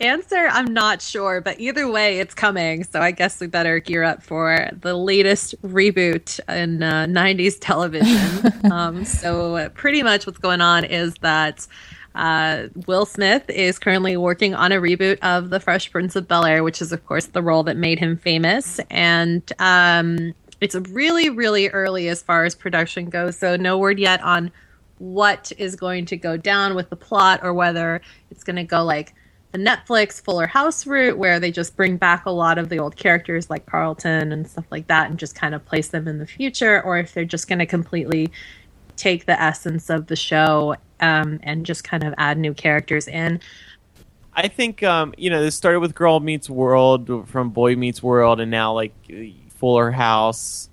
Answer, I'm not sure, but either way, it's coming. So I guess we better gear up for the latest reboot in uh, 90s television. um, so, uh, pretty much what's going on is that uh, Will Smith is currently working on a reboot of The Fresh Prince of Bel Air, which is, of course, the role that made him famous. And um, it's really, really early as far as production goes. So, no word yet on what is going to go down with the plot or whether it's going to go like the Netflix Fuller House route where they just bring back a lot of the old characters like Carlton and stuff like that and just kind of place them in the future or if they're just going to completely take the essence of the show um, and just kind of add new characters in. I think um, you know this started with Girl Meets World from Boy Meets World, and now like Fuller House,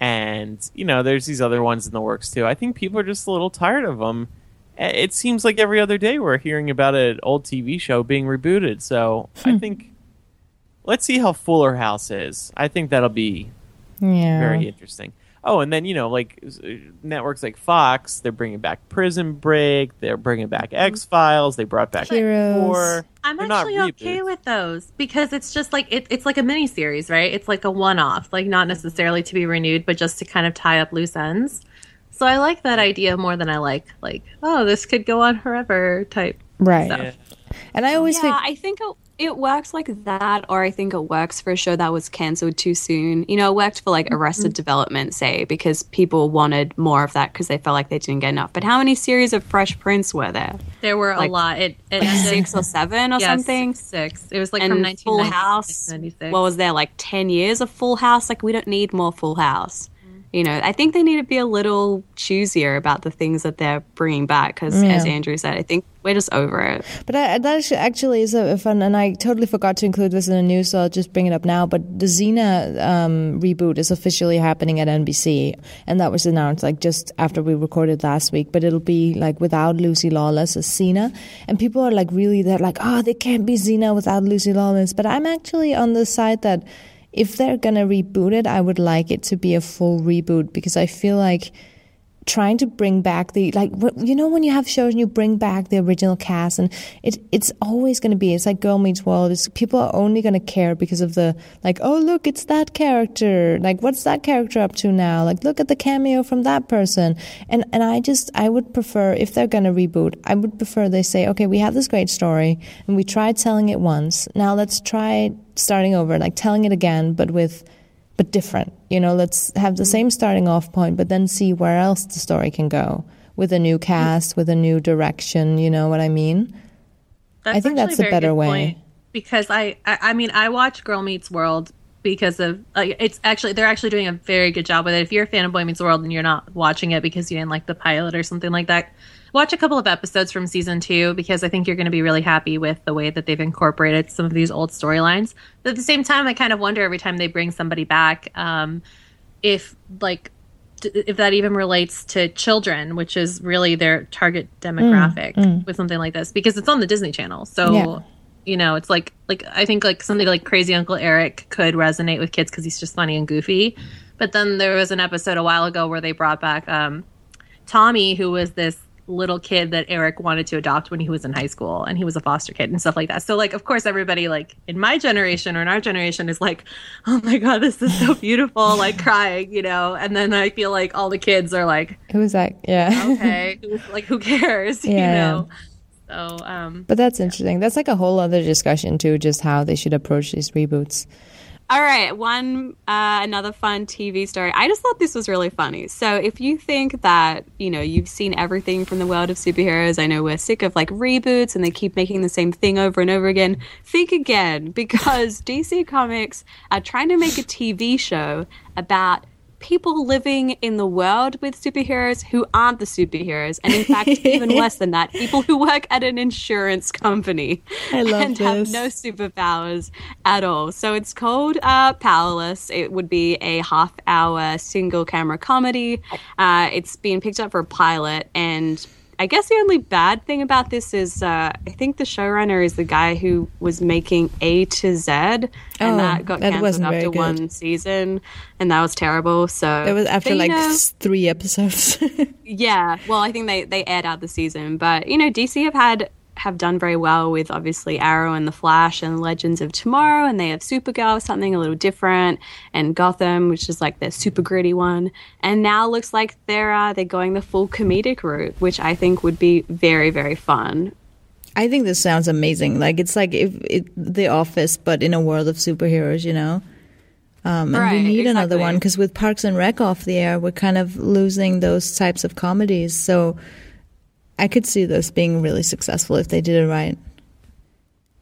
and you know there's these other ones in the works too. I think people are just a little tired of them. It seems like every other day we're hearing about an old TV show being rebooted. So I hmm. think let's see how Fuller House is. I think that'll be Yeah. very interesting. Oh, and then you know, like uh, networks like Fox, they're bringing back Prison Break, they're bringing back mm-hmm. X Files, they brought back Heroes. Four. I'm They're actually okay with those because it's just like it, it's like a mini series, right? It's like a one off, like not necessarily to be renewed, but just to kind of tie up loose ends. So I like that idea more than I like like oh this could go on forever type. Right. stuff. Yeah. And I always Yeah, think I think it, it works like that, or I think it works for a show that was cancelled too soon. You know, it worked for like Arrested Development, say, because people wanted more of that because they felt like they didn't get enough. But how many series of Fresh Prince were there? There were Like- a lot. It, it Like six or seven or yeah, something? Six, six. It was like and from Full House. 96. What was there like ten years of Full House? Like we don't need more Full House. Mm-hmm. You know, I think they need to be a little choosier about the things that they're bringing back because, as Andrew said, I think we're just over it. But I, that actually is a fun, and I totally forgot to include this in the news, so I'll just bring it up now. But the Xena um, reboot is officially happening at NBC, and that was announced like just after we recorded last week. But it'll be like without Lucy Lawless as Xena, and people are like really they're like, oh, they can't be Xena without Lucy Lawless. But I'm actually on the side that if they're gonna reboot it, I would like it to be a full reboot because I feel like trying to bring back the like you know when you have shows and you bring back the original cast and it it's always going to be it's like girl meets world it's people are only going to care because of the like oh look it's that character like what's that character up to now? Like look at the cameo from that person. And and I just I would prefer if they're going to reboot I would prefer they say okay we have this great story and we tried telling it once. Now let's try starting over like telling it again but with but different. You know, let's have the mm. same starting off point, but then see where else the story can go with a new mm. cast, with a new direction. You know what I mean? I think that's a very better way. because I, I I mean I watch Girl Meets World because of like it's actually they're actually doing a very good job with it. If you're a fan of Boy Meets World and you're not watching it because you didn't like the pilot or something like that, watch a couple of episodes from season two because I think you're going to be really happy with the way that they've incorporated some of these old storylines. But at the same time, I kind of wonder every time they bring somebody back um, if like if that even relates to children, which is really their target demographic with something like this, because it's on the Disney Channel. So, Yeah. you know, it's like like I think like something like Crazy Uncle Eric could resonate with kids because he's just funny and goofy. But then there was an episode a while ago where they brought back um, Tommy, who was this little kid that Eric wanted to adopt when he was in high school and he was a foster kid and stuff like that. So like of course everybody like in my generation or in our generation is like, "Oh my god, this is so beautiful," like crying, you know. And then I feel like all the kids are like, "Who's that?" yeah. "Okay, like who cares?" you Yeah. know. So um but that's interesting. That's like a whole other discussion too, just how they should approach these reboots. All right, one uh, another fun TV story. I just thought this was really funny. So if you think that you know you've seen everything from the world of superheroes, I know we're sick of like reboots and they keep making the same thing over and over again. Think again because DC Comics are trying to make a TV show about people living in the world with superheroes who aren't the superheroes, and in fact, even worse than that, people who work at an insurance company I love and this. have no superpowers at all. So it's called uh, Powerless. It would be a half-hour single-camera comedy. Uh, it's been picked up for a pilot, and I guess the only bad thing about this is uh, I think the showrunner is the guy who was making A to Z, and Oh, that got that very after good. one season, and that was terrible. So That was after but, like know, three episodes. yeah. Well, I think they they aired out the season, but you know, DC have had have done very well with obviously Arrow and the Flash and Legends of Tomorrow, and they have Supergirl, something a little different, and Gotham, which is like their super gritty one, and now it looks like they're uh, they're going the full comedic route, which I think would be very very fun. I think this sounds amazing. Like it's like if it, The Office, but in a world of superheroes, you know. Um, and we Right, need another one because with Parks and Rec off the air, we're kind of losing those types of comedies. So I could see this being really successful if they did it right.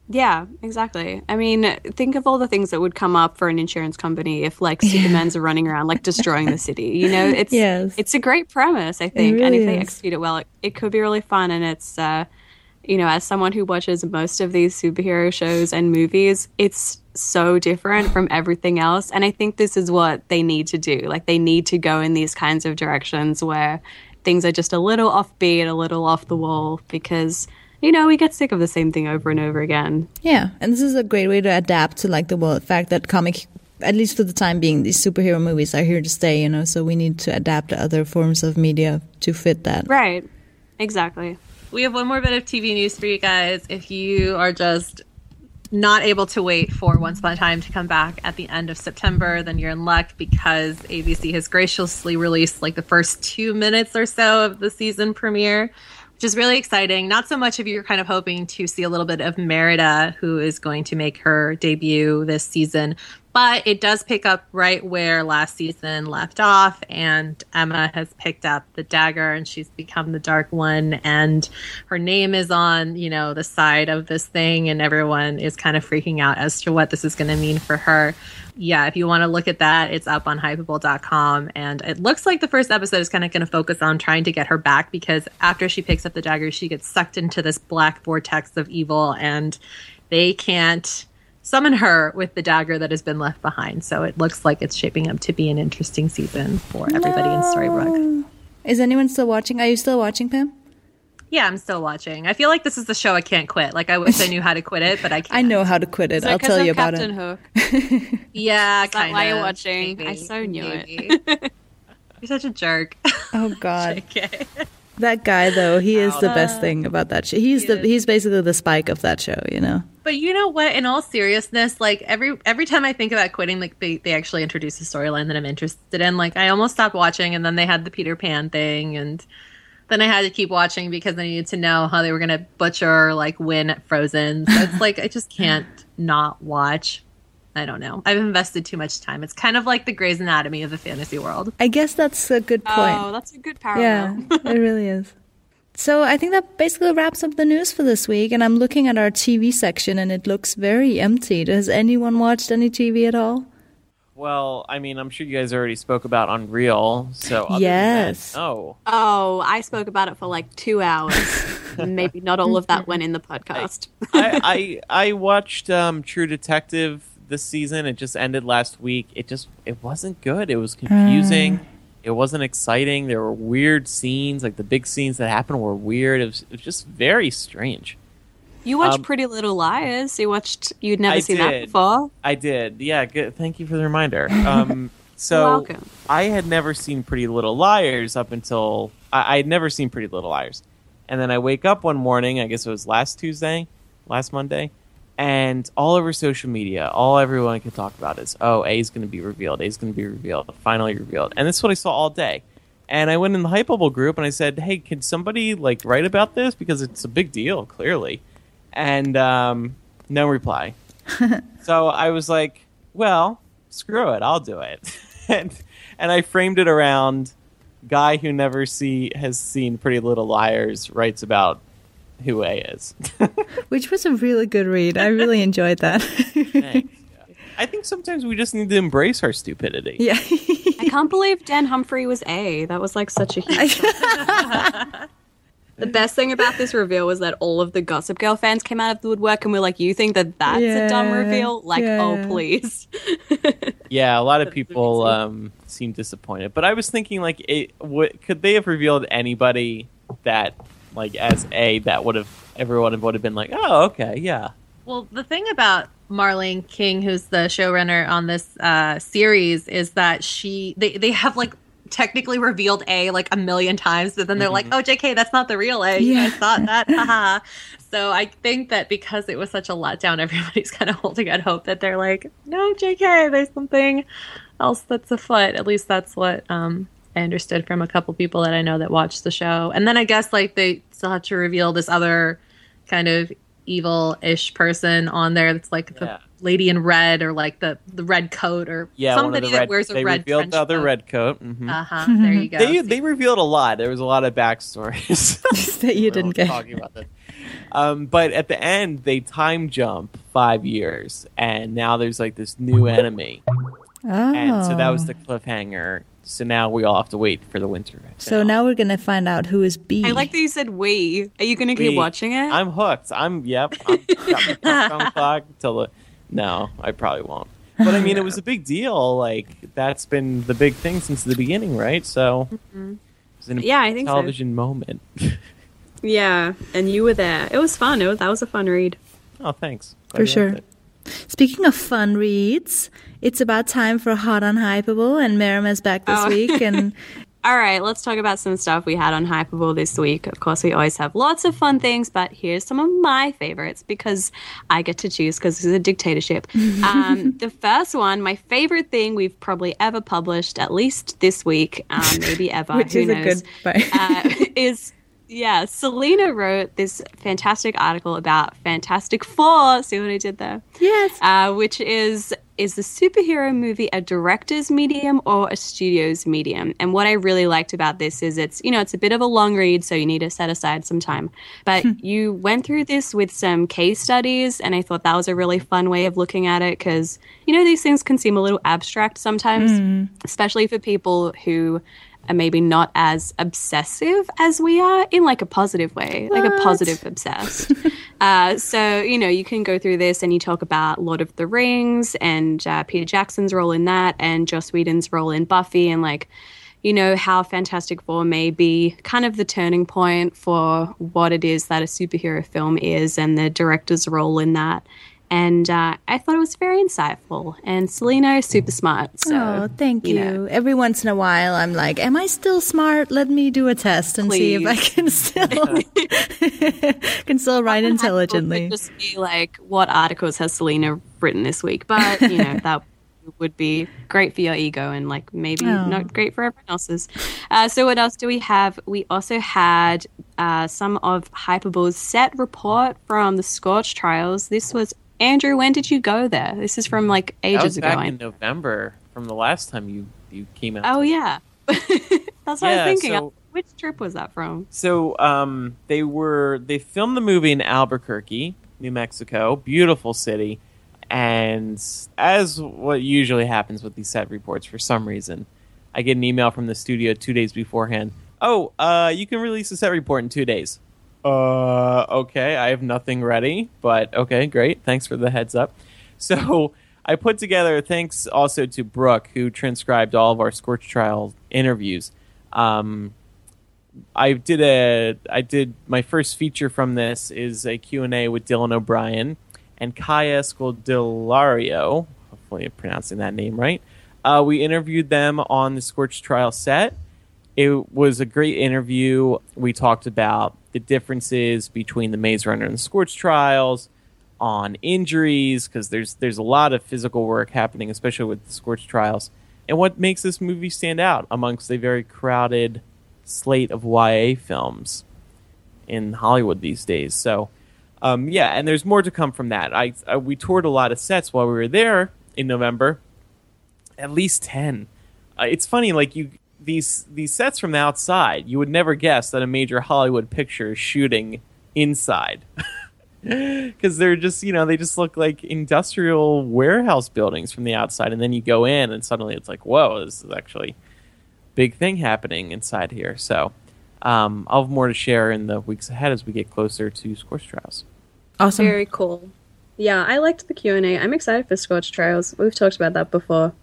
Yeah, exactly. I mean, think of all the things that would come up for an insurance company if like Supermans are running around like destroying the city. You know, it's Yes. it's a great premise, I think, and if they is. execute it well, it, it could be really fun. And it's, uh, you know, as someone who watches most of these superhero shows and movies, it's so different from everything else. And I think this is what they need to do. Like they need to go in these kinds of directions where things are just a little offbeat, a little off the wall, because you know we get sick of the same thing over and over again. Yeah, and this is a great way to adapt to like the world fact that comic, at least for the time being, these superhero movies are here to stay. You know, so we need to adapt to other forms of media to fit that. Right. Exactly. We have one more bit of TV news for you guys. If you are just not able to wait for Once Upon a Time to come back at the end of September, then you're in luck because ABC has graciously released like the first two minutes or so of the season premiere, which is really exciting. Not so much if you're kind of hoping to see a little bit of Merida, who is going to make her debut this season. But it does pick up right where last season left off, and Emma has picked up the dagger and she's become the Dark One, and her name is on, you know, the side of this thing, and everyone is kind of freaking out as to what this is going to mean for her. Yeah, if you want to look at that, it's up on hypable.com, and it looks like the first episode is kind of going to focus on trying to get her back because after she picks up the dagger, she gets sucked into this black vortex of evil, and they can't summon her with the dagger that has been left behind. So it looks like it's shaping up to be an interesting season for everybody in Storybrooke. Is anyone still watching? Are you still watching, Pam? Yeah, I'm still watching. I feel like this is the show I can't quit. Like I wish I knew how to quit it, but I can't. I know how to quit it. So I'll tell of you about Captain it. Hook. Yeah, that kind why of. you're watching? I so knew it. You're such a jerk. Oh God, okay. that guy though, he is the best thing about that show. He's the he's basically the spike of that show. You know. But you know what? In all seriousness, like every every time I think about quitting, like they, they actually introduce a storyline that I'm interested in. Like I almost stopped watching, and then they had the Peter Pan thing, and then I had to keep watching because I needed to know how they were gonna butcher like win at Frozen. So it's like I just can't not watch. I don't know. I've invested too much time. It's kind of like the Grey's Anatomy of the fantasy world. I guess that's a good oh, point. Oh, that's a good parallel. Yeah, it really is. So I think that basically wraps up the news for this week. And I'm looking at our TV section, and it looks very empty. Has anyone watched any TV at all? Well, I mean, I'm sure you guys already spoke about Unreal. So Yes. that- oh, oh, I spoke about it for like two hours. Maybe not all of that went in the podcast. I, I I watched um, True Detective this season. It just ended last week. It just it wasn't good. It was confusing. It wasn't exciting. There were weird scenes. Like the big scenes that happened were weird. It was, it was just very strange. You watched Um, Pretty Little Liars. You watched. You'd never I seen that before. I did. Yeah. Good. Thank you for the reminder. Um, so. I had never seen Pretty Little Liars up until I, I had never seen Pretty Little Liars, and then I wake up one morning. I guess it was last Tuesday, last Monday, and all over social media, all everyone can talk about is, oh, A is going to be revealed. A is going to be revealed. Finally revealed. And this is what I saw all day. And I went in the Hypable group and I said, hey, can somebody like write about this because it's a big deal, clearly. And um, no reply. so I was like, well, screw it, I'll do it. and and I framed it around guy who never see has seen Pretty Little Liars writes about who A is. Which was a really good read. I really enjoyed that. Thanks. I think sometimes we just need to embrace our stupidity. Yeah. I can't believe Dan Humphrey was A. That was like such a huge. The best thing about this reveal was that all of the Gossip Girl fans came out of the woodwork and were like, "You think that that's a dumb reveal? Like, yeah. oh please." Yeah, a lot of people um, seem disappointed. But I was thinking, like, it, what, could they have revealed anybody that, like, as A, that would have everyone would have been like, oh, okay, yeah. Well, the thing about Marlene King, who's the showrunner on this uh, series, is that she they they have like technically revealed A like a million times, but then they're like, "Oh, J.K., that's not the real A. You Yeah. guys thought that." Haha. so I think that because it was such a letdown, everybody's kind of holding out hope that they're like, "No, J.K., there's something else that's afoot." At least that's what um, I understood from a couple people that I know that watched the show. And then I guess like they still have to reveal this other kind of evil-ish person on there that's like the Yeah. lady in red or like the the red coat or Yeah, somebody that red, wears a they red revealed trench the other coat. red coat. hmm Uh-huh. There you go. They, they revealed a lot. There was a lot of backstories. that you didn't get. talking about that. Um, but at the end, they time jump five years, and now there's like this new enemy, Oh. and so that was the cliffhanger. So now we all have to wait for the winter. So finale. now we're gonna find out who is B. I like that you said "we." Are you going to keep We- watching it? I'm hooked. I'm yep. I'm got my countdown clock till the. No, I probably won't. But I mean, it was a big deal. Like that's been the big thing since the beginning, right? So mm-hmm. it's an Yeah, I think so. television moment. yeah, and you were there. It was fun. It was that was a fun read. oh, thanks. For Glad you sure. it. Speaking of fun reads, it's about time for Hot on Hypable, and Miriam is back this Oh. week. And All right, let's talk about some stuff we had on Hypable this week. Of course, we always have lots of fun things, but here's some of my favorites because I get to choose because this is a dictatorship. um, the first one, my favorite thing we've probably ever published, at least this week, um, maybe ever, which who is a knows, uh, is yeah, Selina wrote this fantastic article about Fantastic Four. See what I did there? yes. uh, which is is the superhero movie a director's medium or a studio's medium? And what I really liked about this is it's you know it's a bit of a long read, so you need to set aside some time. But you went through this with some case studies, and I thought that was a really fun way of looking at it because you know these things can seem a little abstract sometimes, especially for people who are maybe not as obsessive as we are in like a positive way, like a positive obsessed. uh, so you know you can go through this and you talk about Lord of the Rings and uh, Peter Jackson's role in that, and Joss Whedon's role in Buffy, and like you know how Fantastic Four may be kind of the turning point for what it is that a superhero film is, and the director's role in that. And uh, I thought it was very insightful. And Selina is super smart. So, oh, thank you. know. Every once in a while, I'm like, "Am I still smart? Let me do a test and see if I can still can still write intelligently." just be like, what articles has Selina written this week? But you know that would be great for your ego and like maybe Oh. not great for everyone else's. Uh, so what else do we have? We also had uh, some of Hypable's set report from the Scorch trials. This was Andrew. When did you go there? This is from like ages ago. back in November from the last time you you came out. oh yeah, that's what I was thinking. so- Which trip was that from? So um, they were they filmed the movie in Albuquerque, New Mexico, beautiful city, and as what usually happens with these set reports, for some reason, I get an email from the studio two days beforehand. Oh, uh, you can release a set report in two days. Uh, okay, I have nothing ready, but okay, great. Thanks for the heads up. So I put together, thanks also to Brooke, who transcribed all of our Scorch Trial interviews. Um, I did a I did my first feature from this is a Q&A with Dylan O'Brien and Kaya Scodelario. Hopefully I'm pronouncing that name right. Uh, we interviewed them on the Scorch Trial set. It was a great interview. We talked about the differences between the Maze Runner and the Scorch Trials, on injuries because there's there's a lot of physical work happening, especially with the Scorch Trials, and what makes this movie stand out amongst a very crowded slate of YA films in Hollywood these days. So, um, yeah, and there's more to come from that. I, I we toured a lot of sets while we were there in November, at least ten. Uh, it's funny, like you these these sets from the outside, you would never guess that a major Hollywood picture is shooting inside. because they're just you know they just look like industrial warehouse buildings from the outside, and then you go in and suddenly it's like whoa, this is actually big thing happening inside here. So um, I'll have more to share in the weeks ahead as we get closer to Scorch Trials. Awesome. Very cool. Yeah, I liked the Q and A. I'm excited for Scorch Trials. We've talked about that before.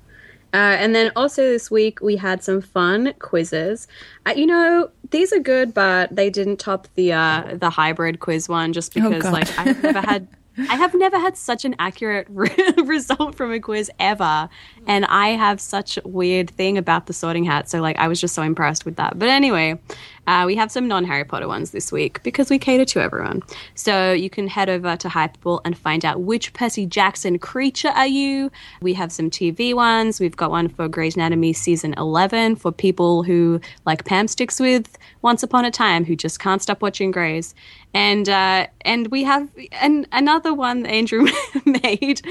Uh, and then also this week we had some fun quizzes. Uh, you know, these are good, but they didn't top the uh, the hybrid quiz one just because God. like I've never had I have never had such an accurate re- result from a quiz ever, and I have such a weird thing about the Sorting Hat. So like I was just so impressed with that. But anyway, uh, we have some non Harry Potter ones this week because we cater to everyone. So you can head over to Hypable and find out which Percy Jackson creature are you. We have some TV ones. We've got one for Grey's Anatomy season 11 for people who like Pam sticks with Once Upon a Time who just can't stop watching Grey's. And uh, and we have an, another one that Andrew made,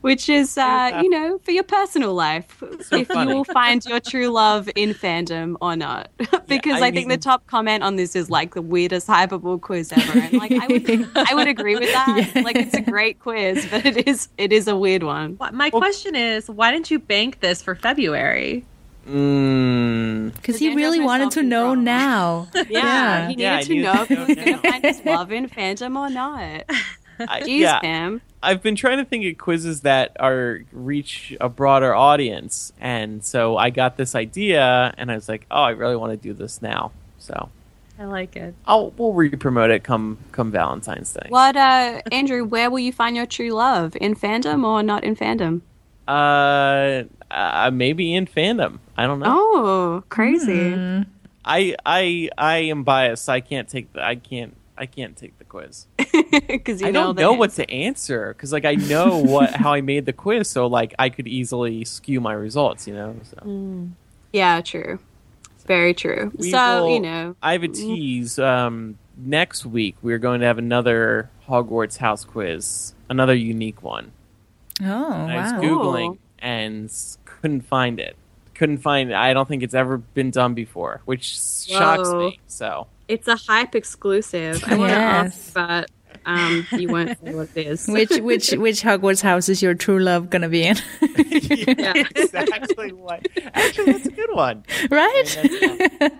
which is uh, you know for your personal life, So if funny. you will find your true love in fandom or not. because I I, think the top comment on this is like the weirdest hyperbole quiz ever. And like I would I would agree with that. Like it's a great quiz, but it is it is a weird one. My question is, why didn't you bank this for February? Mm, Because he really wanted to know wrong. now. Yeah, he needed Yeah, to know if to he was going to find his love in fandom or not. I, Jeez, yeah, Pam. I've been trying to think of quizzes that are reach a broader audience, and so I got this idea, and I was like, oh, I really want to do this now. So I like it. I'll we'll re-promote it come come Valentine's Day. What, uh, Andrew? Where will you find your true love in fandom or not in fandom? Uh, uh, maybe in fandom. I don't know. Oh, crazy! I I I am biased. I can't take the. I can't. I can't take the quiz. Because you I know don't the know what answer. to answer because like I know what how I made the quiz, so like I could easily skew my results. You know. So. Yeah, true. Very true. We so will- you know, I have a tease. Um, next week we're going to have another Hogwarts house quiz, another unique one. Oh, I was googling Cool. and couldn't find it. Couldn't find. it. I don't think it's ever been done before, which shocks me. So it's a hype exclusive. I want to Yes. ask, but um, you won't say what it is. Which which which Hogwarts house is your true love gonna be in? yeah, exactly what. Actually, that's a good one. right?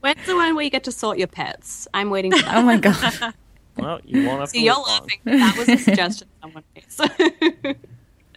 When's the one where you get to sort your pets? I'm waiting for that. oh my god. Well, you won't have to See, you're laughing. That was a suggestion someone made. So.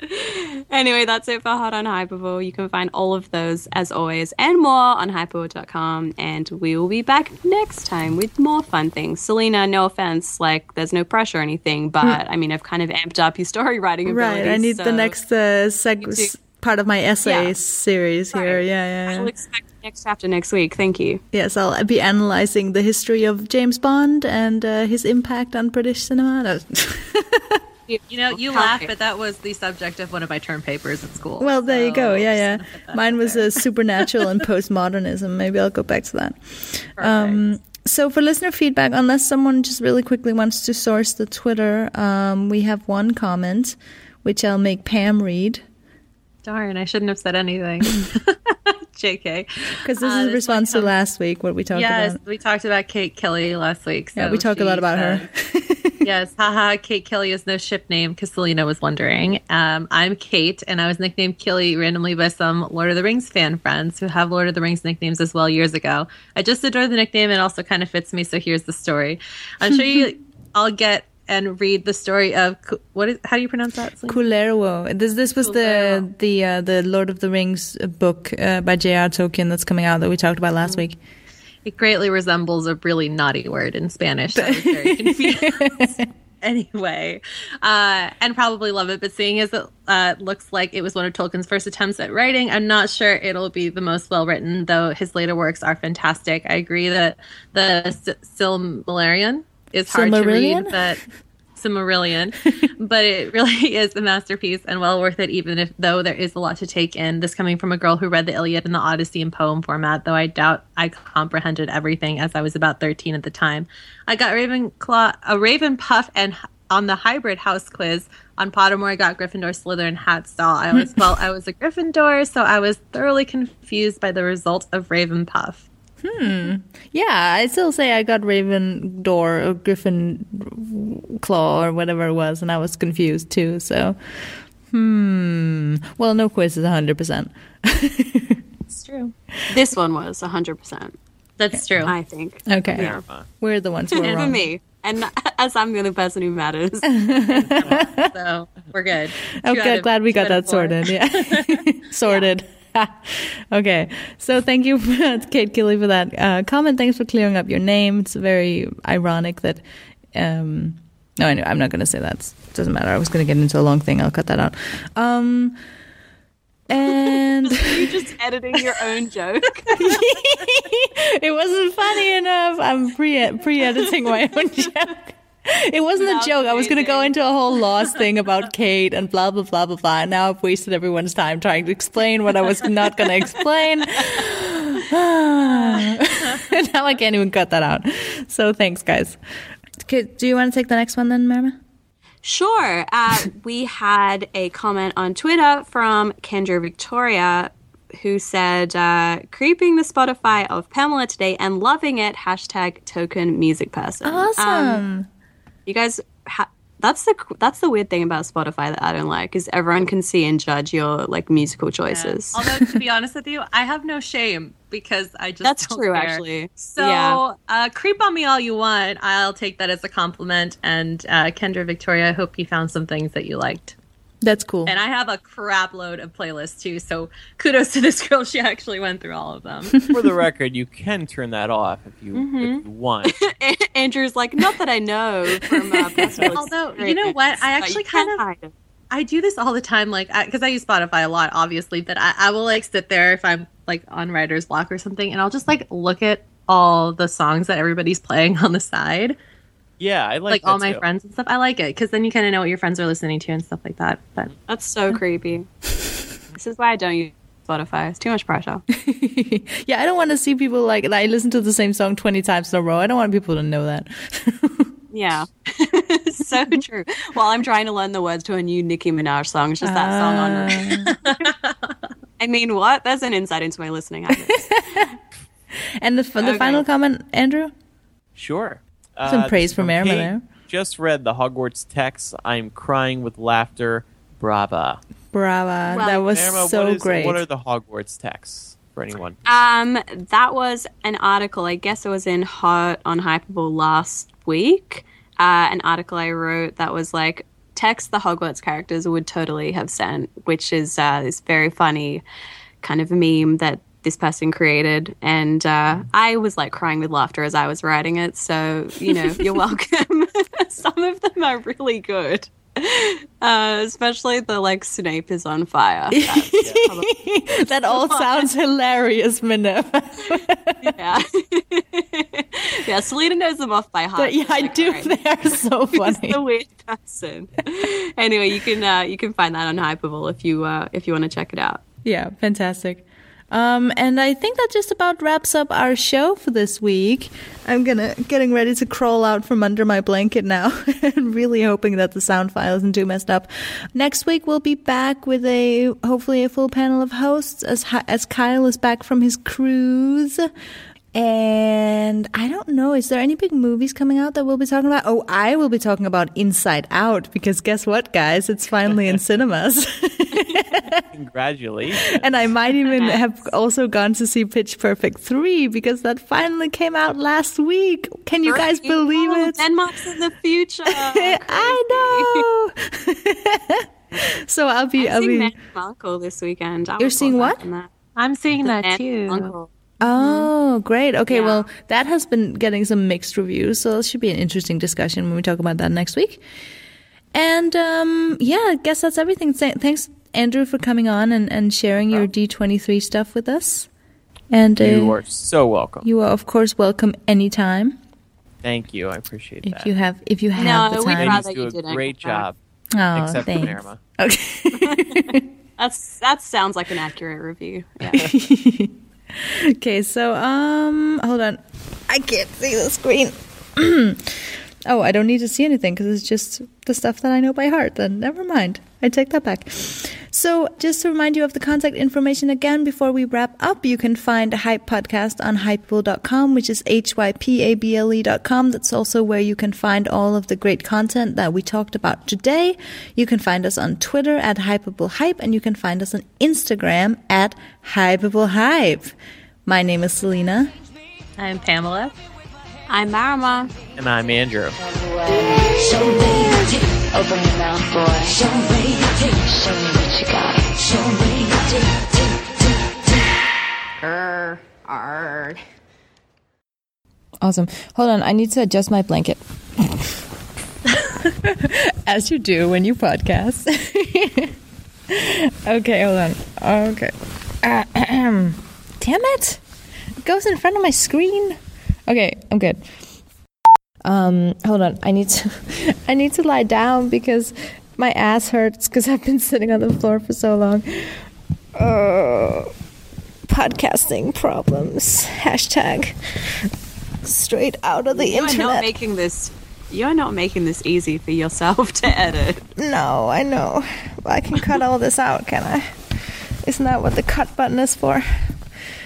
anyway, that's it for Hot on Hypable. You can find all of those, as always, and more on hypable.com. And we will be back next time with more fun things. Selina, no offense, like, there's no pressure or anything, but I mean, I've kind of amped up your story writing abilities. Right. I need the next uh, seg- You too. s- part of my essay Yeah. series here. Right. Yeah, yeah, yeah. I'll expect next chapter next week. Thank you. Yes, I'll be analyzing the history of James Bond and uh, his impact on British cinema. No. You know, you laugh, but that was the subject of one of my term papers at school. well, there you go. Yeah, yeah. Mine was a supernatural and postmodernism. Maybe I'll go back to that. Um, so for listener feedback, unless someone just really quickly wants to source the Twitter, um, we have one comment, which I'll make Pam read Darn, I shouldn't have said anything. JK. because this Uh, is a response to last week what we talked Yes, about. Yes, we talked about Kate Kelly last week. Yeah, we talk a lot about her. yes, haha. Kate Kelly is no ship name because Selina was wondering. Um, I'm Kate, and I was nicknamed Kelly randomly by some Lord of the Rings fan friends who have Lord of the Rings nicknames as well years ago. I just adore the nickname; it also kind of fits me. So here's the story. I'm sure you all get and read the story of what is how do you pronounce that? Selina? This this was the the uh, the Lord of the Rings book uh, by J.R. Tolkien that's coming out that we talked about last week. It greatly resembles a really naughty word in Spanish. So I was very confused. anyway, uh, and probably love it. But seeing as it uh, looks like it was one of Tolkien's first attempts at writing, I'm not sure it'll be the most well written. Though his later works are fantastic. I agree that the S- Silmarillion is hard to read, but. Silmarillion, but it really is a masterpiece and well worth it. Even if though there is a lot to take in, this coming from a girl who read the Iliad and the Odyssey in poem format. Though I doubt I comprehended everything as I was about thirteen at the time. I got Ravenclaw, a Raven Puff, and on the hybrid house quiz on Pottermore, I got Gryffindor, Slytherin, Hatstall. I always felt I was a Gryffindor, so I was thoroughly confused by the result of Raven Puff. Yeah, I still say I got Raven Door or Griffin Claw or whatever it was, and I was confused too. So, hmm. Well, no quiz is hundred percent. It's true. This one was 100%, That's true. I think. Okay, Yeah. We're the ones who are for wrong. me. And as I'm the only person who matters. so we're good. Two out Okay, of- glad we got that four. sorted. Yeah, sorted. okay, so thank you, Kate Gilly, for that uh, comment. Thanks for clearing up your name. It's very ironic that. Um, no, I know, I'm not going to say that. It doesn't matter. I was going to get into a long thing. I'll cut that out. Um, and You're just editing your own joke. it wasn't funny enough. I'm pre pre editing my own joke. It wasn't a That's joke. I was going to go into a whole lost thing about Kate and blah blah blah blah blah. And now I've wasted everyone's time trying to explain what I was not going to explain. now I can't even cut that out. So thanks, guys. Do you want to take the next one then, Marama? Sure. Uh, we had a comment on Twitter from Kendra Victoria who said, uh, creeping the Spotify of Pamela today and loving it. Hashtag Tolkien music person. Awesome. Um, you guys, ha- that's the that's the weird thing about Spotify that I don't like is everyone can see and judge your like musical choices. Although to be honest with you, I have no shame because I just That's true, care. actually. So Yeah. uh, creep on me all you want. I'll take that as a compliment. And uh, Kendra Victoria, I hope you found some things that you liked. That's cool. And I have a crap load of playlists too. So kudos to this girl. She actually went through all of them. For the record, you can turn that off if you if you want. Andrew's like, not that I know from uh, Although, you know what? I actually kind of- hide. I do this all the time, like because I, use Spotify a lot, obviously. But I, I will like sit there if I'm like on writer's block or something, and I'll just like look at all the songs that everybody's playing on the side, Yeah, I like, like, that all my too. friends and stuff. I like it because then you kind of know what your friends are listening to and stuff like that. But That's so creepy. this is why I don't use Spotify. It's too much pressure. yeah, I don't want to see people like I listen to the same song 20 times in a row. I don't want people to know that. Yeah. so true. While I'm trying to learn the words to a new Nicki Minaj song, it's just that song on. Ah. I mean, what? There's an insight into my listening habits. And the, the Okay. final comment, Andrew? Sure. Some Uh, praise from Irma there. Just read the Hogwarts text. I'm crying with laughter. Brava. Brava. Well, that was Irma, so what is- great. What are the Hogwarts texts for anyone? Um, that was an article. I guess it was in Hot on Hypable last week. Uh, an article I wrote that was like text the Hogwarts characters would totally have sent, which is uh, this very funny kind of meme that this person created, and uh, I was like crying with laughter as I was writing it. So you know, you're welcome. Some of them are really good. Uh, especially the like Snape is on fire. That all sounds hilarious, Minerva. Yeah. yeah, Selina knows them off by heart. But yeah, I Like, do. alright. They are so funny. the weird person. anyway, you can uh, you can find that on Hypable if you uh, if you want to check it out. Yeah, fantastic. Um, and I think that just about wraps up our show for this week. I'm gonna getting ready to crawl out from under my blanket now, and really hoping that the sound file isn't too messed up. Next week we'll be back with a hopefully a full panel of hosts as as Kyle is back from his cruise. And I don't know, is there any big movies coming out that we'll be talking about? Oh, I will be talking about Inside Out because guess what, guys? It's finally in cinemas. Congratulations. And I might even have also gone to see Pitch Perfect 3 because that finally came out last week. Can you guys believe it? Denmark's in the future. I know. so I'll be, I'm I'll seeing be. Uncle this weekend. I You're seeing what? back on that. I'm seeing The that too. Uncle. Oh, great. Okay, Yeah. well, that has been getting some mixed reviews, so it should be an interesting discussion when we talk about that next week. And um, yeah, I guess that's everything. Thanks, Andrew, for coming on and, and sharing your D23 stuff with us. And uh, You are so welcome. you are, of course, welcome anytime Thank you. I appreciate if that. If you have if you have No, the we'd time. rather- Ladies do a didn't great job, Oh, except for thanks. Okay. That's that sounds like an accurate review. Yeah. okay, so um, hold on, I can't see the screen. oh, I don't need to see anything because it's just the stuff that I know by heart. Then never mind. I take that back. So, just to remind you of the contact information again before we wrap up, you can find a Hype podcast on hypable.com, which is H-Y-P-A-B-L-E.com. That's also where you can find all of the great content that we talked about today. You can find us on Twitter at Hypable Hype, and you can find us on Instagram at Hypable Hype. My name is Selina. I'm Pamela. I'm Marama. And I'm Andrew. Show me your teeth. Open your mouth, boy. Show me your teeth. Show me what you got. Show me your teeth. Teeth, teeth, teeth. Grr, arg. Awesome. Hold on, I need to adjust my blanket. As you do when you podcast. okay, hold on. Okay. Damn it! It goes in front of my screen. Okay, I'm good. Um, hold on. I need to I need to lie down because my ass hurts because I've been sitting on the floor for so long. Uh, podcasting problems. Hashtag straight out of the You are not making this. You are not making this easy for yourself to edit. no, I know. I can cut all this out, can I? Isn't that what the cut button is for?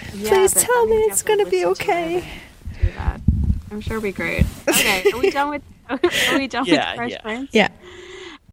Please tell me it's gonna be okay. It. Do that. I'm sure it'll be great. Okay, are we done with? Are we done Yeah, with Fresh yeah. Prince? Yeah.